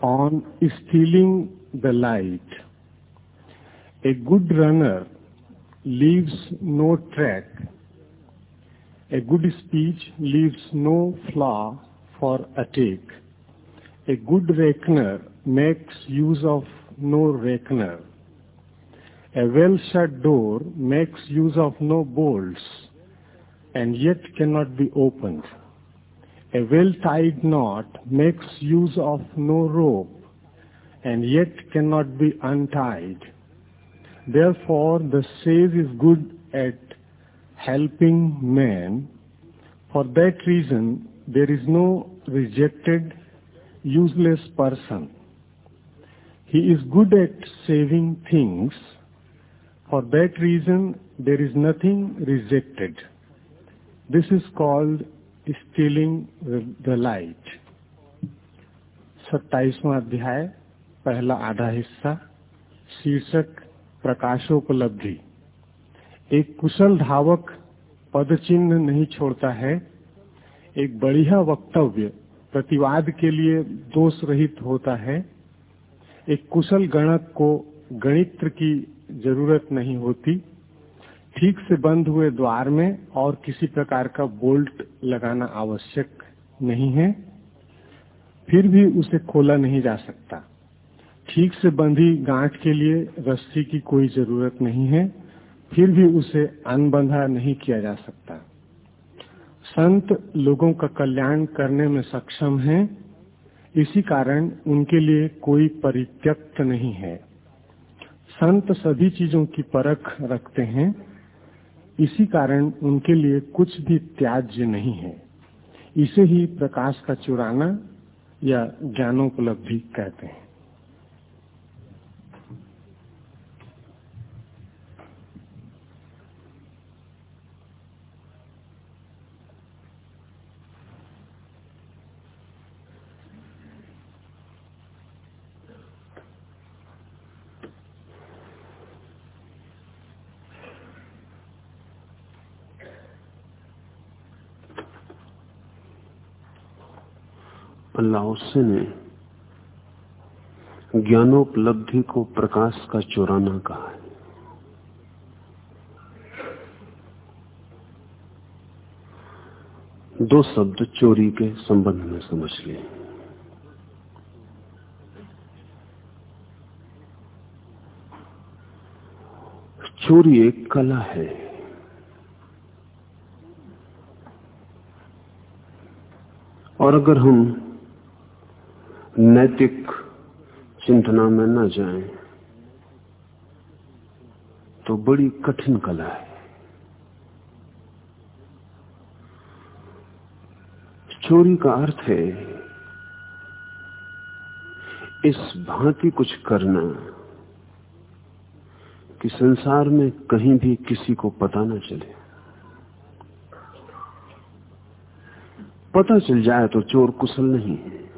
on stealing the light. A good runner leaves no track. A good speech leaves no flaw for attack. A good reckoner makes use of no reckoner. A well-shut door makes use of no bolts and yet cannot be opened. A well-tied knot makes use of no rope and yet cannot be untied. Therefore, the sage is good at helping men. For that reason, there is no rejected, useless person. He is good at saving things. For that reason, there is nothing rejected. This is called stealing the light. सत्ताईसवां अध्याय, पहला आधा हिस्सा, शीर्षक, प्रकाशोपलब्धि। एक कुशल धावक पद चिन्ह नहीं छोड़ता है। एक बढ़िया वक्तव्य, प्रतिवाद के लिए दोष रहित होता है। एक कुशल गणक को गणित्र की ज़रूरत नहीं होती। ठीक से बंद हुए द्वार में और किसी प्रकार का बोल्ट लगाना आवश्यक नहीं है, फिर भी उसे खोला नहीं जा सकता। ठीक से बंधी गांठ के लिए रस्सी की कोई ज़रूरत नहीं है, फिर भी उसे अनबंधा नहीं किया जा सकता। संत लोगों का कल्याण करने में सक्षम हैं, इसी कारण उनके लिए कोई परित्यक्त नहीं है। संत सभी चीज़ों की परख रखते हैं इसी कारण उनके लिए कुछ भी त्याज्य नहीं है। इसे ही प्रकाश का चुराना या ज्ञानोपलब्धि कहते हैं। लाओसे ने ज्ञानोपलब्धि को प्रकाश का चोराना कहा है। दो शब्द चोरी के संबंध में समझ लिए चोरी एक कला है। और अगर हम नैतिक चिंतना में न जाएँ तो बड़ी कठिन कला है। चोरी का अर्थ है, इस भांति कुछ करना कि संसार में कहीं भी किसी को पता न चले। पता चल जाए तो चोर कुशल नहीं है।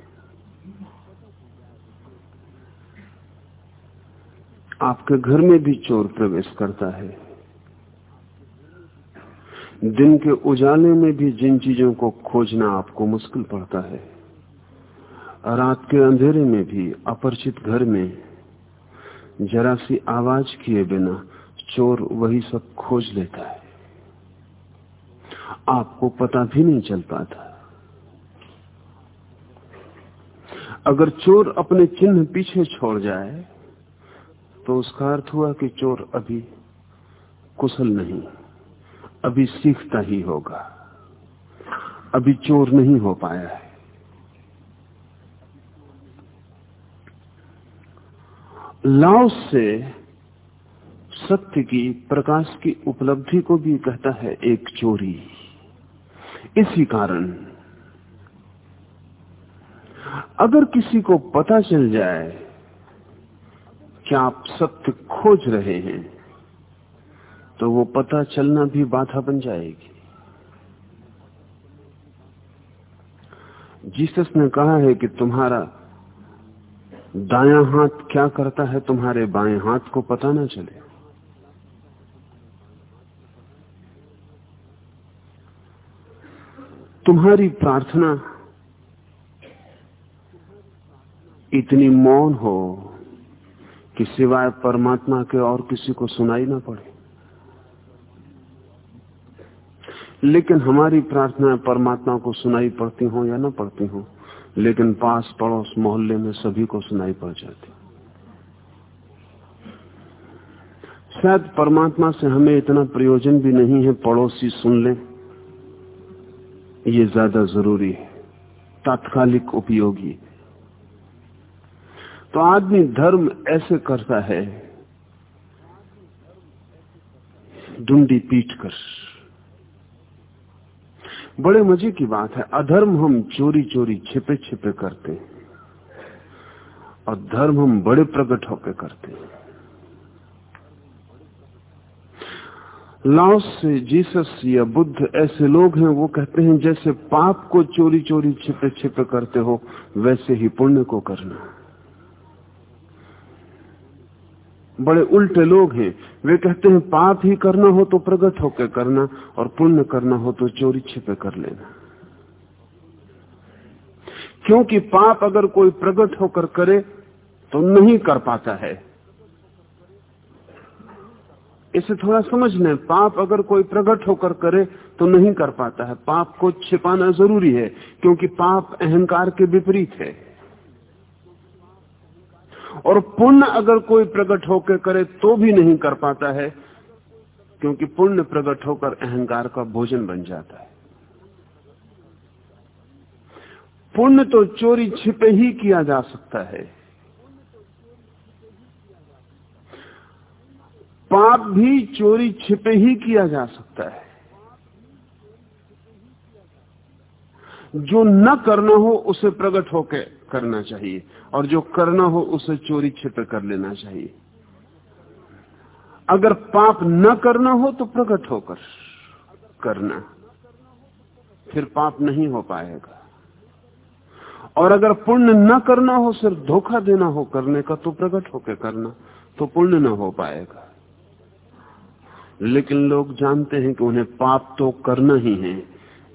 आपके घर में भी चोर प्रवेश करता है। दिन के उजाले में भी जिन चीज़ों को खोजना आपको मुश्किल पड़ता है, रात के अंधेरे में भी अपरिचित घर में जरा सी आवाज़ किए बिना चोर वही सब खोज लेता है। आपको पता भी नहीं चल पाता। अगर चोर अपने चिन्ह पीछे छोड़ जाए तो उसका अर्थ हुआ कि चोर अभी कुशल नहीं, अभी सीखता ही होगा, अभी चोर नहीं हो पाया है। लाओस से सत्य की, प्रकाश की उपलब्धि को भी कहता है एक चोरी। इसी कारण, अगर किसी को पता चल जाए कि आप सत्य खोज रहे हैं तो वो पता चलना भी बाधा बन जाएगी। जीसस ने कहा है कि तुम्हारा दाया हाथ क्या करता है, तुम्हारे बाएँ हाथ को पता ना चले। तुम्हारी प्रार्थना इतनी मौन हो कि सिवाय परमात्मा के और किसी को सुनाई ना पड़े। लेकिन हमारी प्रार्थनाएँ परमात्मा को सुनाई पड़ती हो या ना पड़ती हो, लेकिन पास पड़ोस मोहल्ले में सभी को सुनाई पड़ जाती। शायद परमात्मा से हमें इतना प्रयोजन भी नहीं है पड़ोसी सुन ले। ये ज़्यादा ज़रूरी है। तात्कालिक उपयोगी। तो आदमी धर्म ऐसे करता है डुंडी पीट कर। बड़े मज़े की बात है, अधर्म हम चोरी चोरी छिपे छिपे करते हैं। और धर्म हम बड़े प्रकट होकर करते हैं। लाओस से जीसस या बुद्ध ऐसे लोग हैं, वो कहते हैं, जैसे पाप को चोरी चोरी छिपे छिपे करते हो, वैसे ही पुण्य को करना। बड़े उल्टे लोग हैं। वे कहते हैं, पाप ही करना हो तो प्रगट होकर करना, और पुण्य करना हो तो चोरी छिपे कर लेना। क्योंकि पाप अगर कोई प्रगट होकर करे तो नहीं कर पाता है। इसे थोड़ा समझ लें पाप अगर कोई प्रकट होकर करे तो नहीं कर पाता है। पाप को छिपाना ज़रूरी है, क्योंकि पाप अहंकार के विपरीत है। और पुण्य अगर कोई प्रकट होकर करे तो भी नहीं कर पाता है, क्योंकि पुण्य प्रकट होकर अहंकार का भोजन बन जाता है। पुण्य तो चोरी छिपे ही किया जा सकता है। पाप भी चोरी छिपे ही किया जा सकता है। जो न करना हो, उसे प्रकट होकर करना चाहिए। और जो करना हो, उसे चोरी छिपे कर लेना चाहिए। अगर पाप न करना हो तो प्रकट होकर करना। फिर पाप नहीं हो पाएगा। और अगर पुण्य न करना हो, सिर्फ़ धोखा देना हो करने का तो प्रकट होकर करना तो पुण्य न हो पाएगा। लेकिन लोग जानते हैं कि उन्हें पाप तो करना ही है,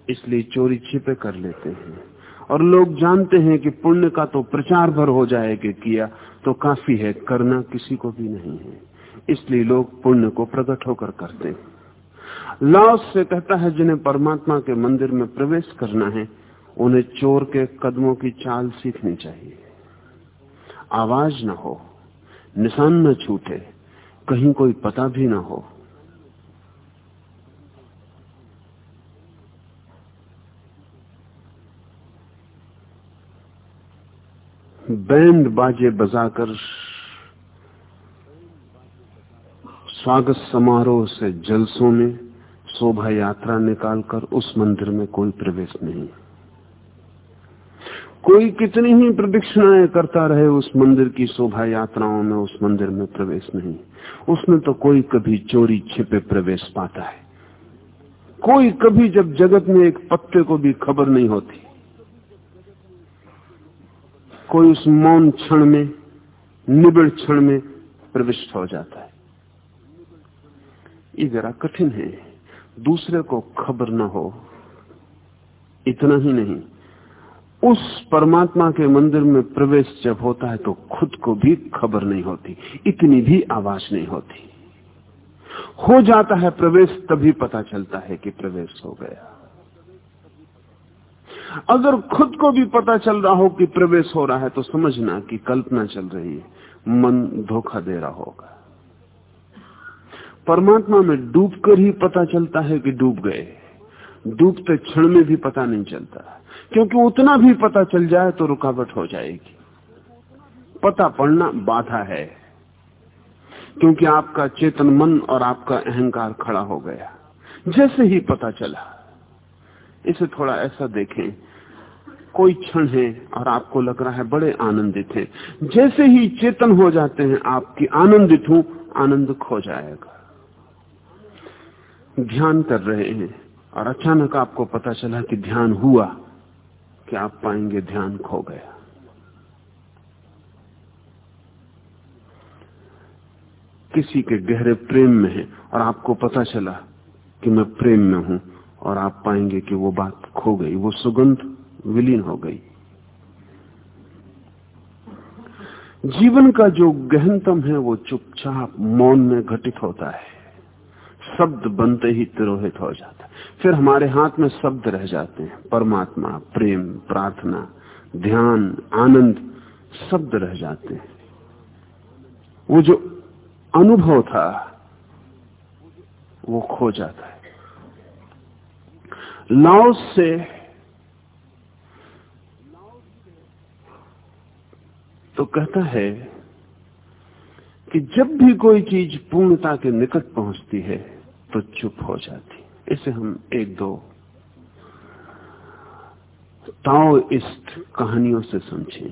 इसलिए चोरी छिपे कर लेते हैं। और लोग जानते हैं कि पुण्य का तो प्रचार भर हो जाए कि किया तो काफ़ी है, करना किसी को भी नहीं है। इसलिए लोग पुण्य को प्रकट होकर करते हैं। लाओस से कहता है जिन्हें परमात्मा के मंदिर में प्रवेश करना है, उन्हें चोर के कदमों की चाल सीखनी चाहिए। आवाज़ न हो, निशान न छूटे, कहीं कोई पता भी ना हो बैंड बाजे बजाकर स्वागत समारोह से जलसों में शोभा यात्रा निकालकर उस मंदिर में कोई प्रवेश नहीं। कोई कितनी ही प्रदक्षिणाएँ करता रहे उस मंदिर की शोभा यात्राओं में उस मंदिर में प्रवेश नहीं। उसमें तो कोई कभी चोरी छिपे प्रवेश पाता है। कोई कभी जब जगत में एक पत्ते को भी खबर नहीं होती। कोई उस मौन क्षण में, निबिड़ क्षण में प्रविष्ट हो जाता है। ये जरा कठिन है। दूसरे को खबर न हो। इतना ही नहीं। उस परमात्मा के मंदिर में प्रवेश जब होता है तो खुद को भी खबर नहीं होती। इतनी भी आवाज़ नहीं होती। हो जाता है प्रवेश, तभी पता चलता है कि प्रवेश हो गया। अगर खुद को भी पता चल रहा हो कि प्रवेश हो रहा है तो समझना कि कल्पना चल रही है, मन धोखा दे रहा होगा। परमात्मा में डूबकर ही पता चलता है कि डूब गए। डूबते क्षण में भी पता नहीं चलता। क्योंकि उतना भी पता चल जाए तो रुकावट हो जाएगी। पता पड़ना बाधा है। क्योंकि आपका चेतन मन और आपका अहंकार खड़ा हो गया। जैसे ही पता चला इसे थोड़ा ऐसा देखें। कोई क्षण है और आपको लग रहा है बड़े आनंदित हैं। जैसे ही चेतन हो जाते हैं, आपकी आनंदित हूँ, आनंद खो जाएगा। ध्यान कर रहे हैं और अचानक आपको पता चला कि ध्यान हुआ कि आप पाएँगे ध्यान खो गया। किसी के गहरे प्रेम में है और आपको पता चला कि मैं प्रेम में हूँ। और आप पाएँगे कि वो बात खो गई, वो सुगंध विलीन हो गई। जीवन का जो गहनतम है, वो चुपचाप मौन में घटित होता है। शब्द बनते ही तिरोहित हो जाता है। फिर हमारे हाथ में शब्द रह जाते हैं। परमात्मा, प्रेम, प्रार्थना, ध्यान, आनंद, शब्द रह जाते हैं। वो जो अनुभव था, वो खो जाता है। लाओस से तो कहता है कि जब भी कोई चीज़ पूर्णता के निकट पहुँचती है तो चुप हो जाती। इसे हम एक दो ताओ इस कहानियों से समझें।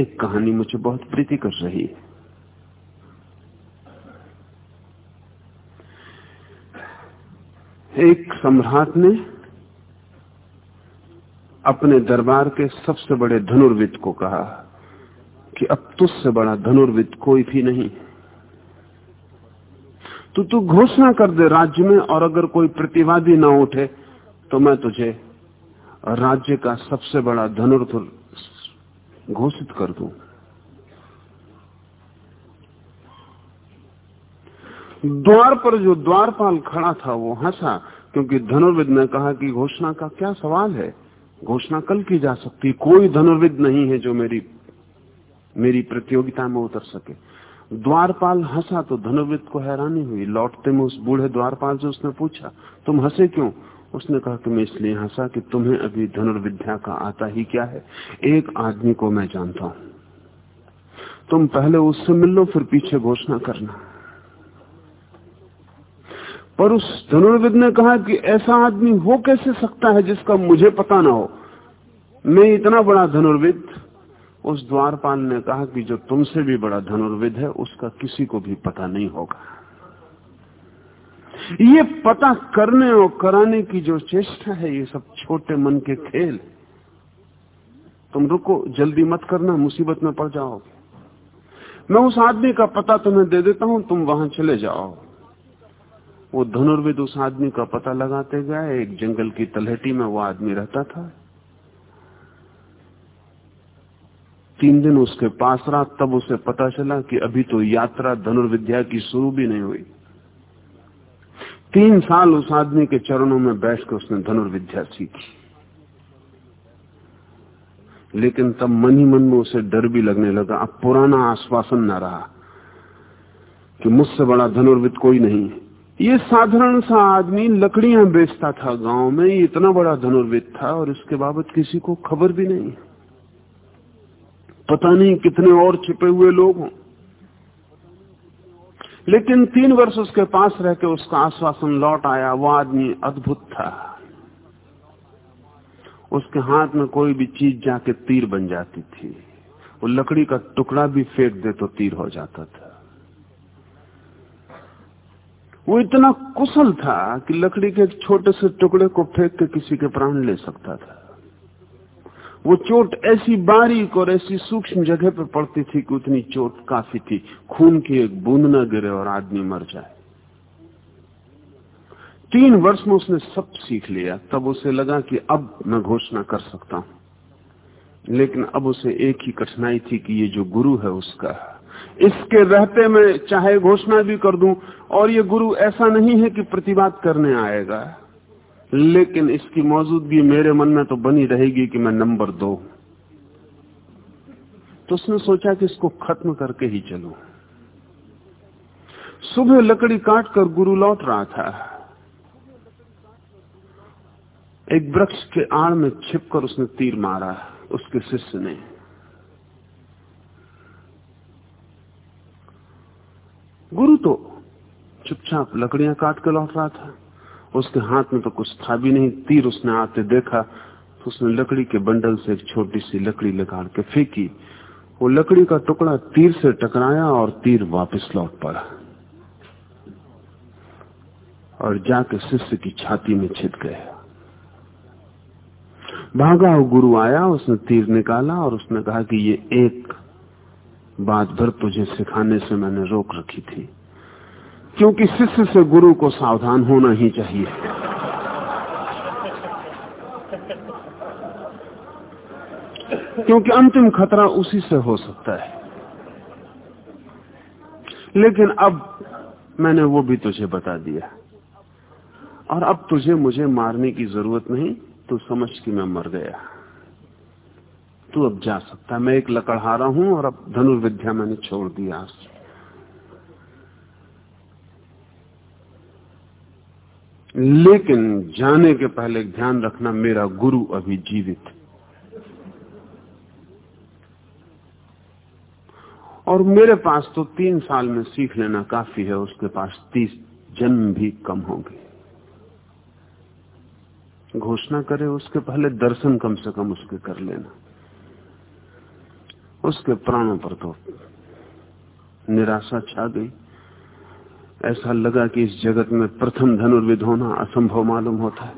एक कहानी मुझे बहुत प्रीति कर रही है। एक सम्राट ने अपने दरबार के सबसे बड़े धनुर्विद को कहा कि अब तुझसे बड़ा धनुर्विद कोई भी नहीं। तो तू घोषणा कर दे राज्य में और अगर कोई प्रतिवादी ना उठे तो मैं तुझे राज्य का सबसे बड़ा धनुर्धुर घोषित कर दू। द्वार पर जो द्वारपाल खड़ा था वो हंसा। क्योंकि धनुर्विद ने कहा कि घोषणा का क्या सवाल है? घोषणा कल की जा सकती, कोई धनुर्विद नहीं है जो मेरी मेरी प्रतियोगिता में उतर सके। द्वारपाल हंसा तो धनुर्विद को हैरानी हुई। लौटते में उस बूढ़े द्वारपाल से उसने पूछा, तुम हंसे क्यों? उसने कहा कि मैं इसलिए हंसा कि तुम्हें अभी धनुर्विद्या का आता ही क्या है? एक आदमी को मैं जानता हूँ। तुम पहले उससे मिल लो फिर पीछे घोषणा करना। पर उस धनुर्विद ने कहा कि ऐसा आदमी हो कैसे सकता है जिसका मुझे पता ना हो? मैं इतना बड़ा धनुर्विद। उस द्वारपाल ने कहा कि जो तुमसे भी बड़ा धनुर्विद है, उसका किसी को भी पता नहीं होगा। ये पता करने और कराने की जो चेष्टा है, ये सब छोटे मन के खेल। तुम रुको, जल्दी मत करना, मुसीबत में पड़ जाओगे। मैं उस आदमी का पता तुम्हें दे देता हूँ, तुम वहाँ चले जाओ। वो धनुर्विद उस आदमी का पता लगाते गए, एक जंगल की तलहटी में वो आदमी रहता था। तीन दिन उसके पास रहा तब उसे पता चला कि अभी तो यात्रा धनुर्विद्या की शुरू भी नहीं हुई। तीन साल उस आदमी के चरणों में बैठकर उसने धनुर्विद्या सीखी। लेकिन तब मन ही मन में उसे डर भी लगने लगा। अब पुराना आश्वासन न रहा कि मुझसे बड़ा धनुर्विद कोई नहीं ये साधारण सा आदमी लकड़ियाँ बेचता था गाँव में इतना बड़ा धनुर्विद था और इसके बाबत किसी को खबर भी नहीं। पता नहीं कितने और छिपे हुए लोग हों। लेकिन तीन वर्ष उसके पास रह के उसका आश्वासन लौट आया, वो आदमी अद्भुत था। उसके हाथ में कोई भी चीज़ जाके तीर बन जाती थी। वो लकड़ी का टुकड़ा भी फेंक दे तो तीर हो जाता था। वो इतना कुशल था कि लकड़ी के एक छोटे से टुकड़े को फेंक के किसी के प्राण ले सकता था। वो चोट ऐसी बारीक और ऐसी सूक्ष्म जगह पर पड़ती थी कि उतनी चोट काफ़ी थी। खून की एक बूंद न गिरे और आदमी मर जाए। तीन वर्ष में उसने सब सीख लिया। तब उसे लगा कि अब मैं घोषणा कर सकता हूँ। लेकिन अब उसे एक ही कठिनाई थी कि ये जो गुरु है उसका इसके रहते में चाहे घोषणा भी कर दूँ, और ये गुरु ऐसा नहीं है कि प्रतिवाद करने आएगा। लेकिन इसकी मौजूदगी मेरे मन में तो बनी रहेगी कि मैं नंबर दो। तो उसने सोचा कि इसको खत्म करके ही चलू। सुबह लकड़ी काट कर गुरु लौट रहा था। एक वृक्ष के आड़ में छिपकर उसने तीर मारा, उसके शिष्य ने। गुरु तो चुपचाप लकड़ियाँ काट के लौट रहा था। उसके हाथ में तो कुछ था भी नहीं। तीर उसने आते देखा तो उसने लकड़ी के बंडल से एक छोटी सी लकड़ी लगाड़ के फेंकी। वो लकड़ी का टुकड़ा तीर से टकराया और तीर वापस लौट पड़ा। और जाके शिष्य की छाती में छिद गया। भागा गुरु आया, उसने तीर निकाला और उसने कहा कि ये एक बात भर तुझे सिखाने से मैंने रोक रखी थी। क्योंकि शिष्य से गुरु को सावधान होना ही चाहिए। क्योंकि अंतिम खतरा उसी से हो सकता है। लेकिन अब मैंने वो भी तुझे बता दिया। और अब तुझे मुझे मारने की ज़रूरत नहीं, तू समझ कि मैं मर गया। तू अब जा सकता मैं एक लकड़हारा हूँ और अब धनुर्विद्या मैंने छोड़ दिया लेकिन जाने के पहले ध्यान रखना मेरा गुरु अभी जीवित और मेरे पास तो तीन साल में सीख लेना काफ़ी है, उसके पास तीस जन्म भी कम होंगे। घोषणा करे, उसके पहले दर्शन कम से कम उसके कर लेना। उसके प्राणों पर तो निराशा छा गई। ऐसा लगा कि इस जगत में प्रथम धनुर्विद होना असंभव मालूम होता है।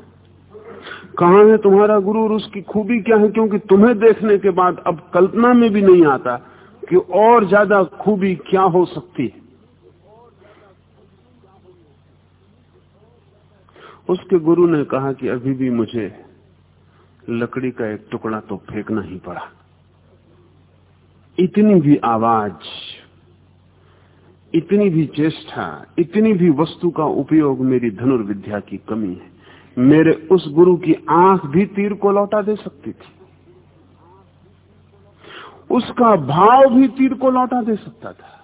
कहा है तुम्हारा गुरु और उसकी खूबी क्या है? क्योंकि तुम्हें देखने के बाद अब कल्पना में भी नहीं आता कि और ज़्यादा खूबी क्या हो सकती है। उसके गुरु ने कहा कि अभी भी मुझे लकड़ी का एक टुकड़ा तो फेंकना ही पड़ा। इतनी भी आवाज़, इतनी भी चेष्टा, इतनी भी वस्तु का उपयोग मेरी धनुर्विद्या की कमी है। मेरे उस गुरु की आँख भी तीर को लौटा दे सकती थी। उसका भाव भी तीर को लौटा दे सकता था।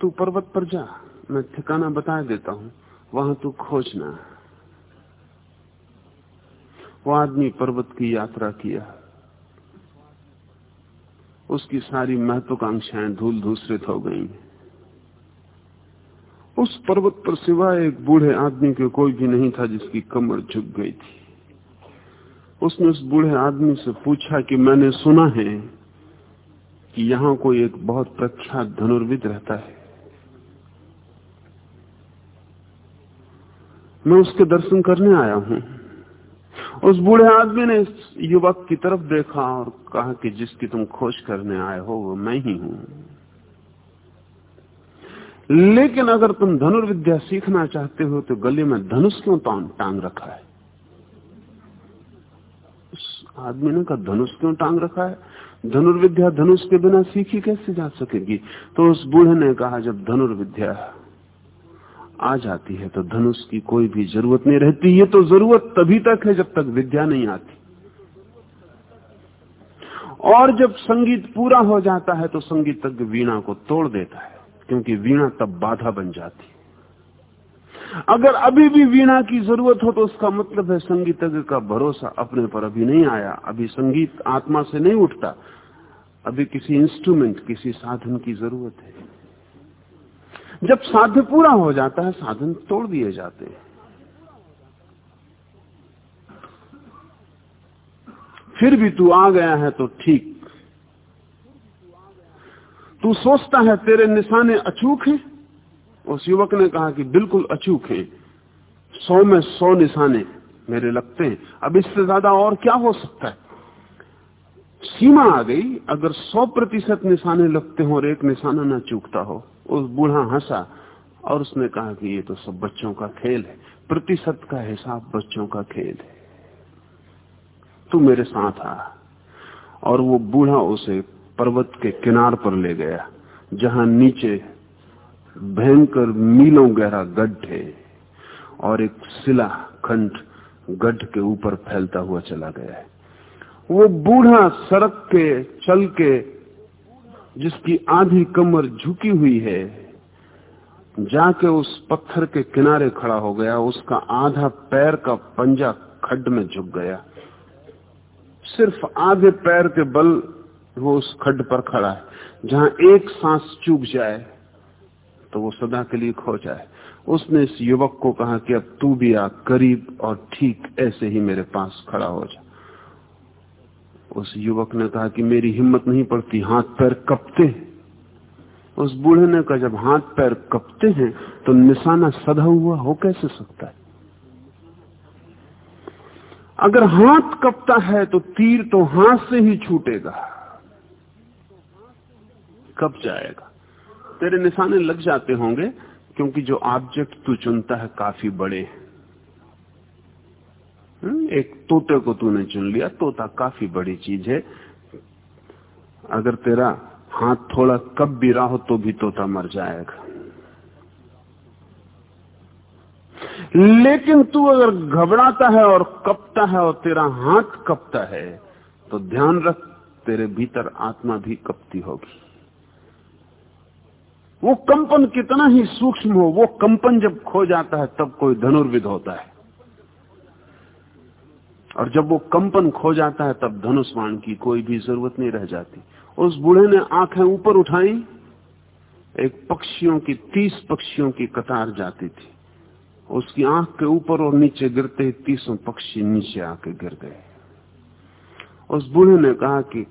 तू पर्वत पर जा, मैं ठिकाना बता देता हूँ, वहाँ तू खोजना वो आदमी पर्वत की यात्रा किया। उसकी सारी महत्वाकांक्षाएँ धूल धूसरित हो गई। उस पर्वत पर सिवाय एक बूढ़े आदमी के कोई भी नहीं था जिसकी कमर झुक गई थी। उसने उस बूढ़े आदमी से पूछा कि मैंने सुना है कि यहाँ कोई एक बहुत प्रख्यात धनुर्विद रहता है। मैं उसके दर्शन करने आया हूँ। उस बूढ़े आदमी ने युवक की तरफ़ देखा और कहा कि जिसकी तुम खोज करने आए हो वो मैं ही हूँ। लेकिन अगर तुम धनुर्विद्या सीखना चाहते हो तो गले में धनुष क्यों टांग रखा है? उस आदमी ने कहा, धनुष क्यों टांग रखा है? धनुर्विद्या धनुष के बिना सीखी कैसे जा सकेगी? तो उस बूढ़े ने कहा, जब धनुर्विद्या आ जाती है तो धनुष की कोई भी ज़रूरत नहीं रहती। ये तो ज़रूरत तभी तक है जब तक विद्या नहीं आती। और जब संगीत पूरा हो जाता है तो संगीतज्ञ वीणा को तोड़ देता है, क्योंकि वीणा तब बाधा बन जाती। है अगर अभी भी वीणा की ज़रूरत हो तो उसका मतलब है संगीतज्ञ का भरोसा अपने पर अभी नहीं आया। अभी संगीत आत्मा से नहीं उठता। अभी किसी इंस्ट्रूमेंट किसी साधन की ज़रूरत है। जब साध्य पूरा हो जाता है, साधन तोड़ दिए जाते हैं। फिर भी तू आ गया है तो ठीक। तू सोचता है तेरे निशाने अचूक हैं? उस युवक ने कहा कि बिल्कुल अचूक हैं। सौ में सौ निशाने मेरे लगते हैं। अब इससे ज़्यादा और क्या हो सकता है? सीमा आ गई, अगर सौ प्रतिशत निशाने लगते हो और एक निशाना ना चूकता हो, उस बूढ़ा हंसा और उसने कहा कि ये तो सब बच्चों का खेल है। प्रतिशत का हिसाब बच्चों का खेल है। तू मेरे साथ आ। और वो बूढ़ा उसे पर्वत के किनार पर ले गया, जहाँ नीचे भयंकर मीलों गहरा गड्ढ और एक शिला खंड गड्ढ के ऊपर फैलता हुआ चला गया है। वो बूढ़ा सड़क के चल के, जिसकी आधी कमर झुकी हुई है, जाके उस पत्थर के किनारे खड़ा हो गया। उसका आधा पैर का पंजा खड्ड में झुक गया। सिर्फ़ आधे पैर के बल वो उस खड्ड पर खड़ा है। जहाँ एक सांस चूक जाए तो वो सदा के लिए खो जाए। उसने इस युवक को कहा कि अब तू भी आ, करीब और ठीक ऐसे ही मेरे पास खड़ा हो जा। उस युवक ने कहा कि मेरी हिम्मत नहीं पड़ती, हाथ पैर कपते उस बूढ़े ने कहा, जब हाथ पैर कपते हैं तो निशाना सदा हुआ, हो कैसे सकता है? अगर हाथ कपता है तो तीर तो हाथ से ही छूटेगा। कब जाएगा? तेरे निशाने लग जाते होंगे, क्योंकि जो ऑब्जेक्ट तू चुनता है, काफ़ी बड़े हैं। एक तोते को तूने चुन लिया, तोता काफ़ी बड़ी चीज़ है। अगर तेरा हाथ थोड़ा कब भी रहा हो तो भी तोता मर जाएगा। लेकिन तू अगर घबराता है और कपता है और तेरा हाथ कपता है तो ध्यान रख, तेरे भीतर आत्मा भी कपती होगी। वो कंपन कितना ही सूक्ष्म हो, वो कंपन जब खो जाता है, तब कोई धनुर्विद होता है। और जब वो कंपन खो जाता है, तब धनुष्वाण की कोई भी ज़रूरत नहीं रह जाती। उस बूढ़े ने आँखें ऊपर उठाई। एक पक्षियों की, तीस पक्षियों की कतार जाती थी। उसकी आँख के ऊपर और नीचे गिरते ही तीसों पक्षी नीचे आके गिर गए। उस बूढ़े ने कहा कि,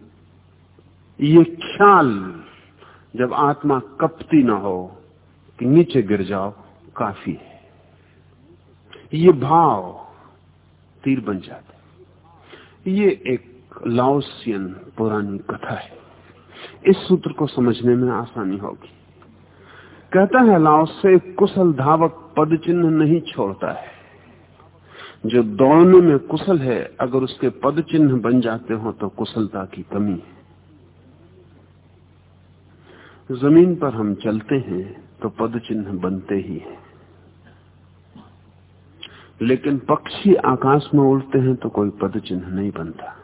ये ख्याल जब आत्मा कपती ना हो, कि नीचे गिर जाओ, काफ़ी है। ये भाव तीर बन जाते ये एक लाओसियन पुरानी कथा है। इस सूत्र को समझने में आसानी होगी। कहता है, लाओस से कुशल धावक पद चिन्ह नहीं छोड़ता है। जो दौड़ने में कुशल है, अगर उसके पद चिन्ह बन जाते हो तो कुशलता की कमी है। ज़मीन पर हम चलते हैं तो पद चिन्ह बनते ही हैं। लेकिन पक्षी आकाश में उड़ते हैं तो कोई पद चिन्ह नहीं बनता।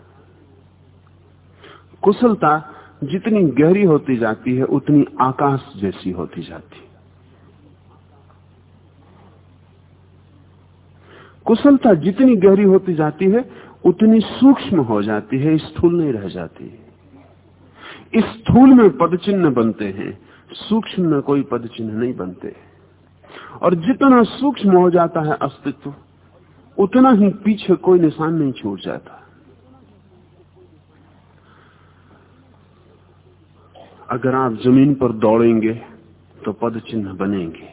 कुशलता जितनी गहरी होती जाती है, उतनी आकाश जैसी होती जाती है। कुशलता जितनी गहरी होती जाती है, उतनी सूक्ष्म हो जाती है, स्थूल नहीं रह जाती इस स्थूल में पद चिन्ह बनते हैं, सूक्ष्म में कोई पद चिन्ह नहीं बनते। और जितना सूक्ष्म हो जाता है अस्तित्व, उतना ही पीछे कोई निशान नहीं छूट जाता। अगर आप ज़मीन पर दौड़ेंगे तो पद चिन्ह बनेंगे।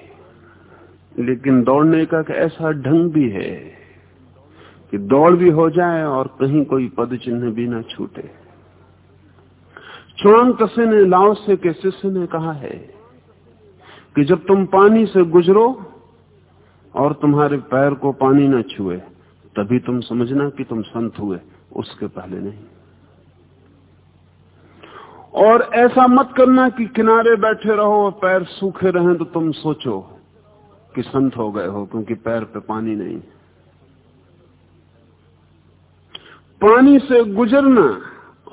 लेकिन दौड़ने का ऐसा ढंग भी है कि दौड़ भी हो जाए और कहीं कोई पद चिन्ह भी ना छूटे। चुआंग तसे ने लाओ से के शिष्य ने कहा है कि जब तुम पानी से गुजरो और तुम्हारे पैर को पानी न छुए, तभी तुम समझना कि तुम संत हुए, उसके पहले नहीं। और ऐसा मत करना कि किनारे बैठे रहो और पैर सूखे रहे तो तुम सोचो कि संत हो गए हो, क्योंकि पैर पे पानी नहीं। पानी से गुजरना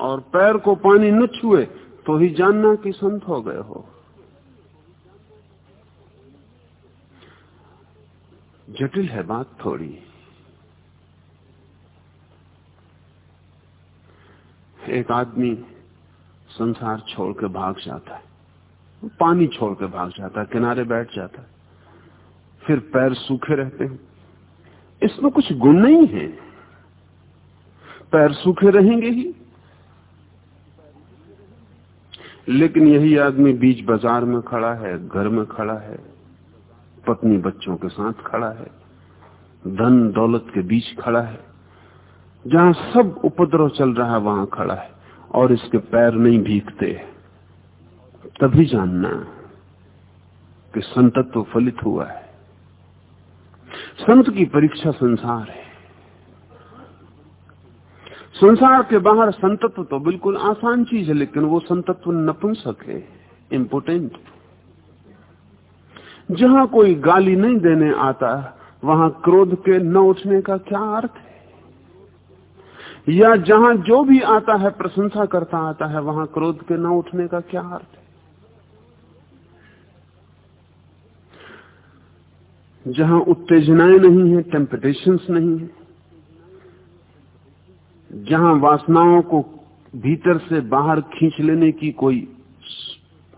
और पैर को पानी न छुए तो ही जानना कि संत हो गए हो। जटिल है बात थोड़ी। एक आदमी संसार छोड़ के भाग जाता है। पानी छोड़ के भाग जाता है, किनारे बैठ जाता है। फिर पैर सूखे रहते हैं। इसमें कुछ गुण नहीं है। पैर सूखे रहेंगे ही। लेकिन यही आदमी बीच बाज़ार में खड़ा है, घर में खड़ा है। पत्नी बच्चों के साथ खड़ा है, धन दौलत के बीच खड़ा है, जहाँ सब उपद्रव चल रहा है, वहाँ खड़ा है, और इसके पैर नहीं भीगते तभी जानना कि संतत्व फलित हुआ है। संत की परीक्षा संसार है। संसार के बाहर संतत्व तो बिल्कुल आसान चीज़ है, लेकिन वो संतत्व नपुंसक है इम्पोर्टेंट जहाँ कोई गाली नहीं देने आता, वहाँ क्रोध के न उठने का क्या अर्थ है? या जहाँ जो भी आता है, प्रशंसा करता आता है, वहाँ क्रोध के न उठने का क्या अर्थ है? जहाँ उत्तेजनाएँ नहीं है टेम्पटेशंस नहीं है, जहाँ वासनाओं को भीतर से बाहर खींच लेने की कोई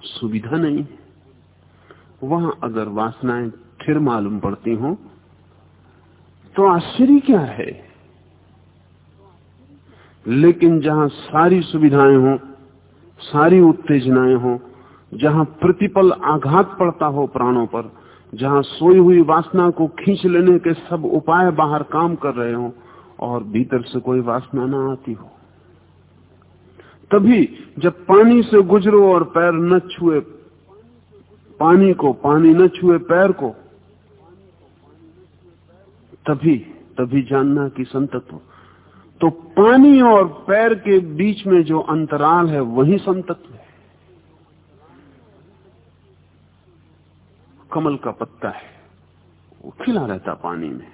सुविधा नहीं है। वहाँ अगर वासनाएँ फिर मालूम पड़ती हो तो आश्चर्य क्या है? लेकिन जहाँ सारी सुविधाएँ हो, सारी उत्तेजनाएँ हो, जहाँ प्रतिपल आघात पड़ता हो प्राणों पर, जहाँ सोई हुई वासना को खींच लेने के सब उपाय बाहर काम कर रहे हो, और भीतर से कोई वासना ना आती हो। तभी जब पानी से गुजरो और पैर न छुए पानी को, पानी न छुए पैर को। तभी तभी जानना कि संतत्व तो पानी और पैर के बीच में जो अंतराल है, वही संतत्व है। कमल का पत्ता है, वो खिला रहता पानी में।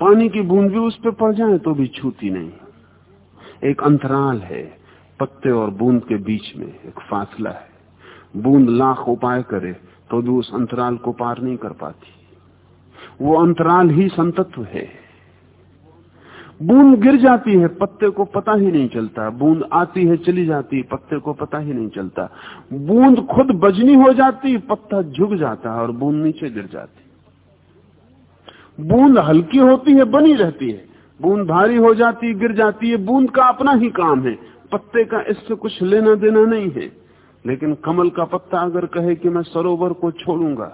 पानी की बूंद भी उस पर पड़ जाए तो भी छूती नहीं। एक अंतराल है, पत्ते और बूंद के बीच में एक फासला है। बूंद लाख उपाय करे तो भी उस अंतराल को पार नहीं कर पाती। वो अंतराल ही संतत्व है। बूंद गिर जाती है, पत्ते को पता ही नहीं चलता। बूंद आती है, चली जाती, पत्ते को पता ही नहीं चलता। बूंद खुद बजनी हो जाती, पत्ता झुक जाता है और बूंद नीचे गिर जाती। बूंद हल्की होती है, बनी रहती है। बूंद भारी हो जाती, गिर जाती है। बूंद का अपना ही काम है। पत्ते का इससे कुछ लेना देना नहीं है। लेकिन कमल का पत्ता अगर कहे कि मैं सरोवर को छोड़ूँगा,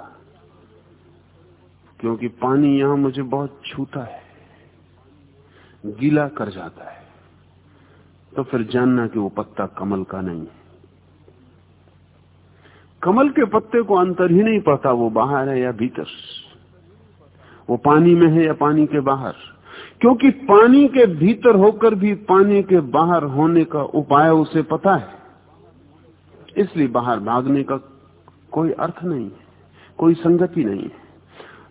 क्योंकि पानी यहाँ मुझे बहुत छूता है, गीला कर जाता है तो फिर जानना कि वो पत्ता कमल का नहीं है। कमल के पत्ते को अंतर ही नहीं पड़ता, वो बाहर है या भीतर। वो पानी में है या पानी के बाहर। क्योंकि पानी के भीतर होकर भी पानी के बाहर होने का उपाय उसे पता है। इसलिए बाहर भागने का कोई अर्थ नहीं है, कोई संगति नहीं है।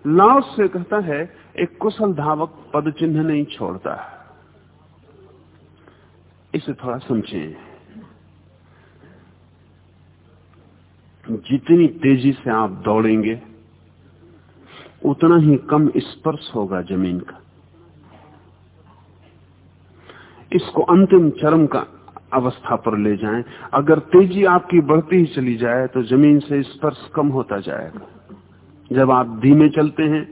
लाओस से कहता है, एक कुशल धावक पद चिन्ह नहीं छोड़ता। इसे थोड़ा समझें। जितनी तेज़ी से आप दौड़ेंगे, उतना ही कम स्पर्श होगा ज़मीन का। इसको अंतिम चरम का अवस्था पर ले जाएँ। अगर तेज़ी आपकी बढ़ती ही चली जाए तो ज़मीन से स्पर्श कम होता जाएगा। जब आप धीमे चलते हैं,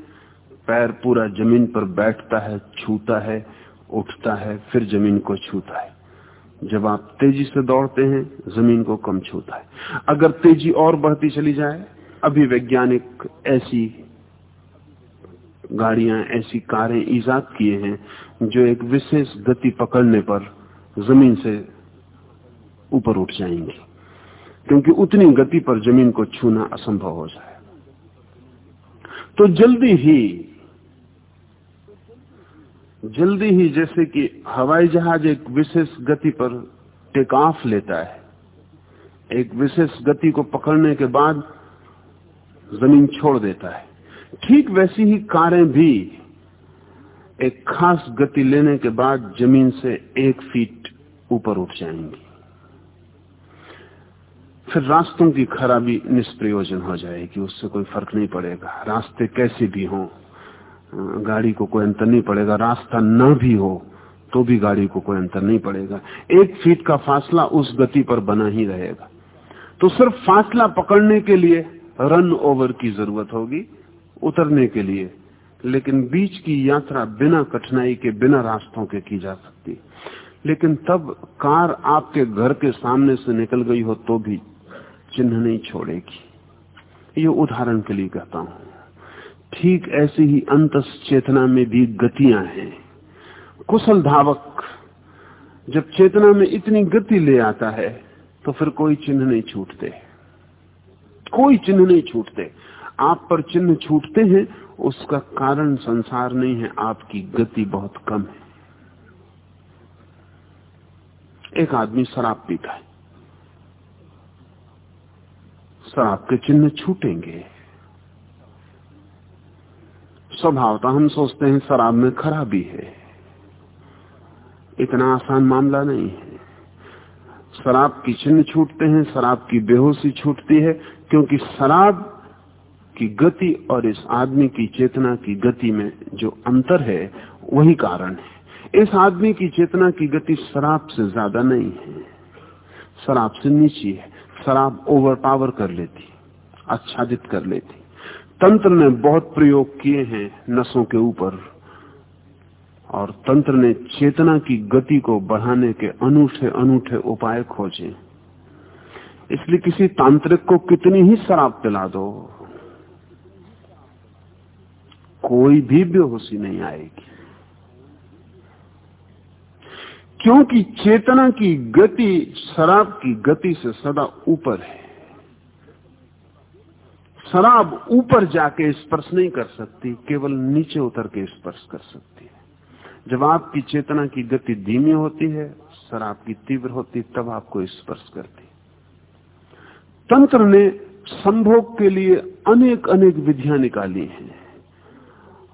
पैर पूरा ज़मीन पर बैठता है, छूता है, उठता है, फिर ज़मीन को छूता है। जब आप तेज़ी से दौड़ते हैं, ज़मीन को कम छूता है। अगर तेज़ी और बढ़ती चली जाए, अभी वैज्ञानिक ऐसी गाड़ियाँ, ऐसी कारें ईजाद किए हैं, जो एक विशेष गति पकड़ने पर ज़मीन से ऊपर उठ जाएँगे। क्योंकि उतनी गति पर ज़मीन को छूना असंभव हो जाए। तो जल्दी ही जल्दी ही जैसे कि हवाई जहाज़ एक विशेष गति पर टेक ऑफ़ लेता है, एक विशेष गति को पकड़ने के बाद ज़मीन छोड़ देता है। ठीक वैसी ही कारें भी एक खास गति लेने के बाद ज़मीन से एक फीट ऊपर उठ जाएँगी। फिर रास्तों की खराबी निष्प्रयोजन हो जाएगी, उससे कोई फ़र्क नहीं पड़ेगा। रास्ते कैसे भी हों, गाड़ी को कोई अंतर नहीं पड़ेगा। रास्ता न भी हो तो भी गाड़ी को कोई अंतर नहीं पड़ेगा। एक फीट का फासला उस गति पर बना ही रहेगा। तो सिर्फ़ फासला पकड़ने के लिए रन ओवर की ज़रूरत होगी, उतरने के लिए। लेकिन बीच की यात्रा बिना कठिनाई के, बिना रास्तों के की जा सकती। लेकिन तब कार आपके घर के सामने से निकल गई हो तो भी चिन्ह नहीं छोड़ेगी ये उदाहरण के लिए कहता हूँ। ठीक ऐसी ही अंत चेतना में भी गतियाँ हैं। कुशल धावक जब चेतना में इतनी गति ले आता है तो फिर कोई चिन्ह नहीं छूटते। कोई चिन्ह नहीं छूटते। आप पर चिन्ह छूटते हैं, उसका कारण संसार नहीं है, आपकी गति बहुत कम है। एक आदमी शराब पीता है। शराब के चिन्ह छूटेंगे। स्वभावता हम सोचते हैं शराब में खराबी है। इतना आसान मामला नहीं है। शराब की चिन्ह छूटते हैं, शराब की बेहोशी छूटती है, क्योंकि शराब की गति और इस आदमी की चेतना की गति में जो अंतर है, वही कारण है। इस आदमी की चेतना की गति शराब से ज़्यादा नहीं है। शराब से नीची है। शराब ओवर पावर कर लेती, आच्छादित कर लेती। तंत्र ने बहुत प्रयोग किए हैं नसों के ऊपर, और तंत्र ने चेतना की गति को बढ़ाने के अनूठे अनूठे उपाय खोजे। इसलिए किसी तांत्रिक को कितनी ही शराब पिला दो, कोई भी बेहोशी नहीं आएगी। क्योंकि चेतना की गति, शराब की गति से सदा ऊपर है। शराब ऊपर जाके स्पर्श नहीं कर सकती, केवल नीचे उतर के स्पर्श कर सकती है। जब आपकी चेतना की गति धीमी होती है, शराब की तीव्र होती, तब आपको स्पर्श करती तंत्र ने संभोग के लिए अनेक अनेक विधियाँ निकाली हैं।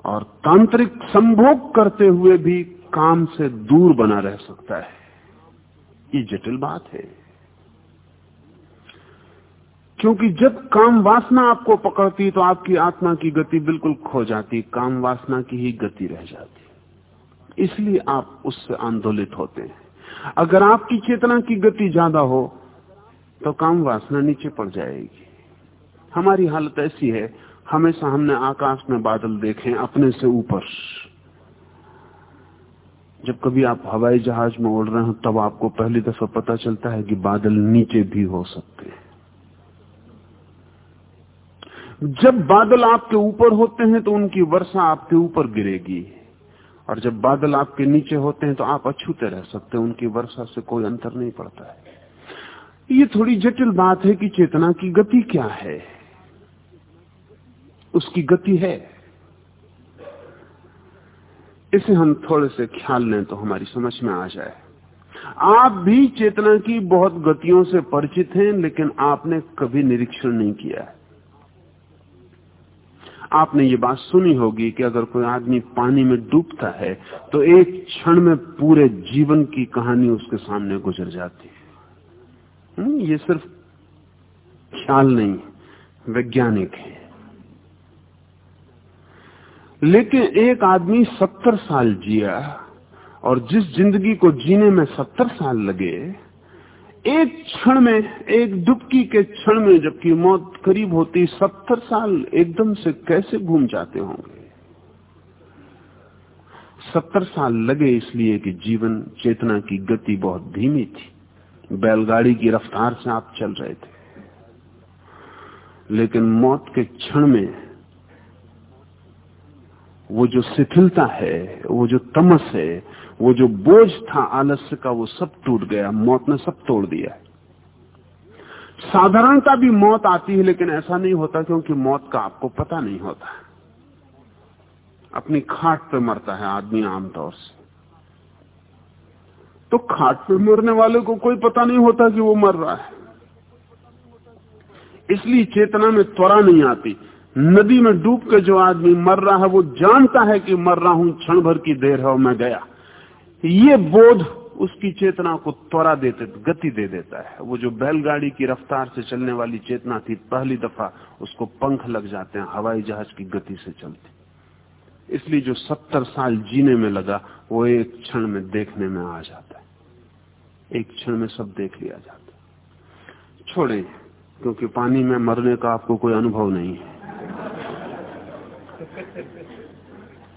और तांत्रिक संभोग करते हुए भी काम से दूर बना रह सकता है। ये जटिल बात है। क्योंकि जब काम वासना आपको पकड़ती तो आपकी आत्मा की गति बिल्कुल खो जाती काम वासना की ही गति रह जाती इसलिए आप उससे आंदोलित होते हैं। अगर आपकी चेतना की गति ज़्यादा हो तो काम वासना नीचे पड़ जाएगी। हमारी हालत ऐसी है, हमेशा हमने आकाश में बादल देखे अपने से ऊपर। जब कभी आप हवाई जहाज़ में उड़ रहे हो, तब आपको पहली दफ़ा पता चलता है कि बादल नीचे भी हो सकते हैं। जब बादल आपके ऊपर होते हैं तो उनकी वर्षा आपके ऊपर गिरेगी। और जब बादल आपके नीचे होते हैं तो आप अछूते रह सकते हैं, उनकी वर्षा से कोई अंतर नहीं पड़ता है। ये थोड़ी जटिल बात है कि चेतना की गति क्या है? उसकी गति है। इसे हम थोड़े से ख्याल लें तो हमारी समझ में आ जाए। आप भी चेतना की बहुत गतियों से परिचित हैं लेकिन आपने कभी निरीक्षण नहीं किया है। आपने ये बात सुनी होगी कि अगर कोई आदमी पानी में डूबता है तो एक क्षण में पूरे जीवन की कहानी उसके सामने गुजर जाती है। हम्म, ये सिर्फ़ ख्याल नहीं वैज्ञानिक है। लेकिन एक आदमी सत्तर साल जिया और जिस ज़िंदगी को जीने में सत्तर साल लगे, एक क्षण में, एक डुबकी के क्षण में जबकि मौत करीब होती सत्तर साल एकदम से कैसे घूम जाते होंगे? सत्तर साल लगे इसलिए कि जीवन चेतना की गति बहुत धीमी थी। बैलगाड़ी की रफ्तार से आप चल रहे थे। लेकिन मौत के क्षण में वो जो शिथिलता है, वो जो तमस है, वो जो बोझ था आलस्य का, वो सब टूट गया, मौत ने सब तोड़ दिया साधारणता भी मौत आती है, लेकिन ऐसा नहीं होता क्योंकि मौत का आपको पता नहीं होता। अपनी खाट पे मरता है आदमी आमतौर से। तो खाट पे मरने वाले को कोई पता नहीं होता कि वो मर रहा है। इसलिए चेतना में त्वरा नहीं आती। नदी में डूब के जो आदमी मर रहा है, वो जानता है कि मर रहा हूँ, क्षण भर की देर है और मैं गया। ये बोध उसकी चेतना को त्वरा देते, गति दे देता है। वो जो बैलगाड़ी की रफ्तार से चलने वाली चेतना थी, पहली दफ़ा उसको पंख लग जाते हैं, हवाई जहाज़ की गति से चलती। इसलिए जो सत्तर साल जीने में लगा, वो एक क्षण में देखने में आ जाता है। एक क्षण में सब देख लिया जाता है। छोड़े, क्योंकि पानी में मरने का आपको कोई अनुभव नहीं है।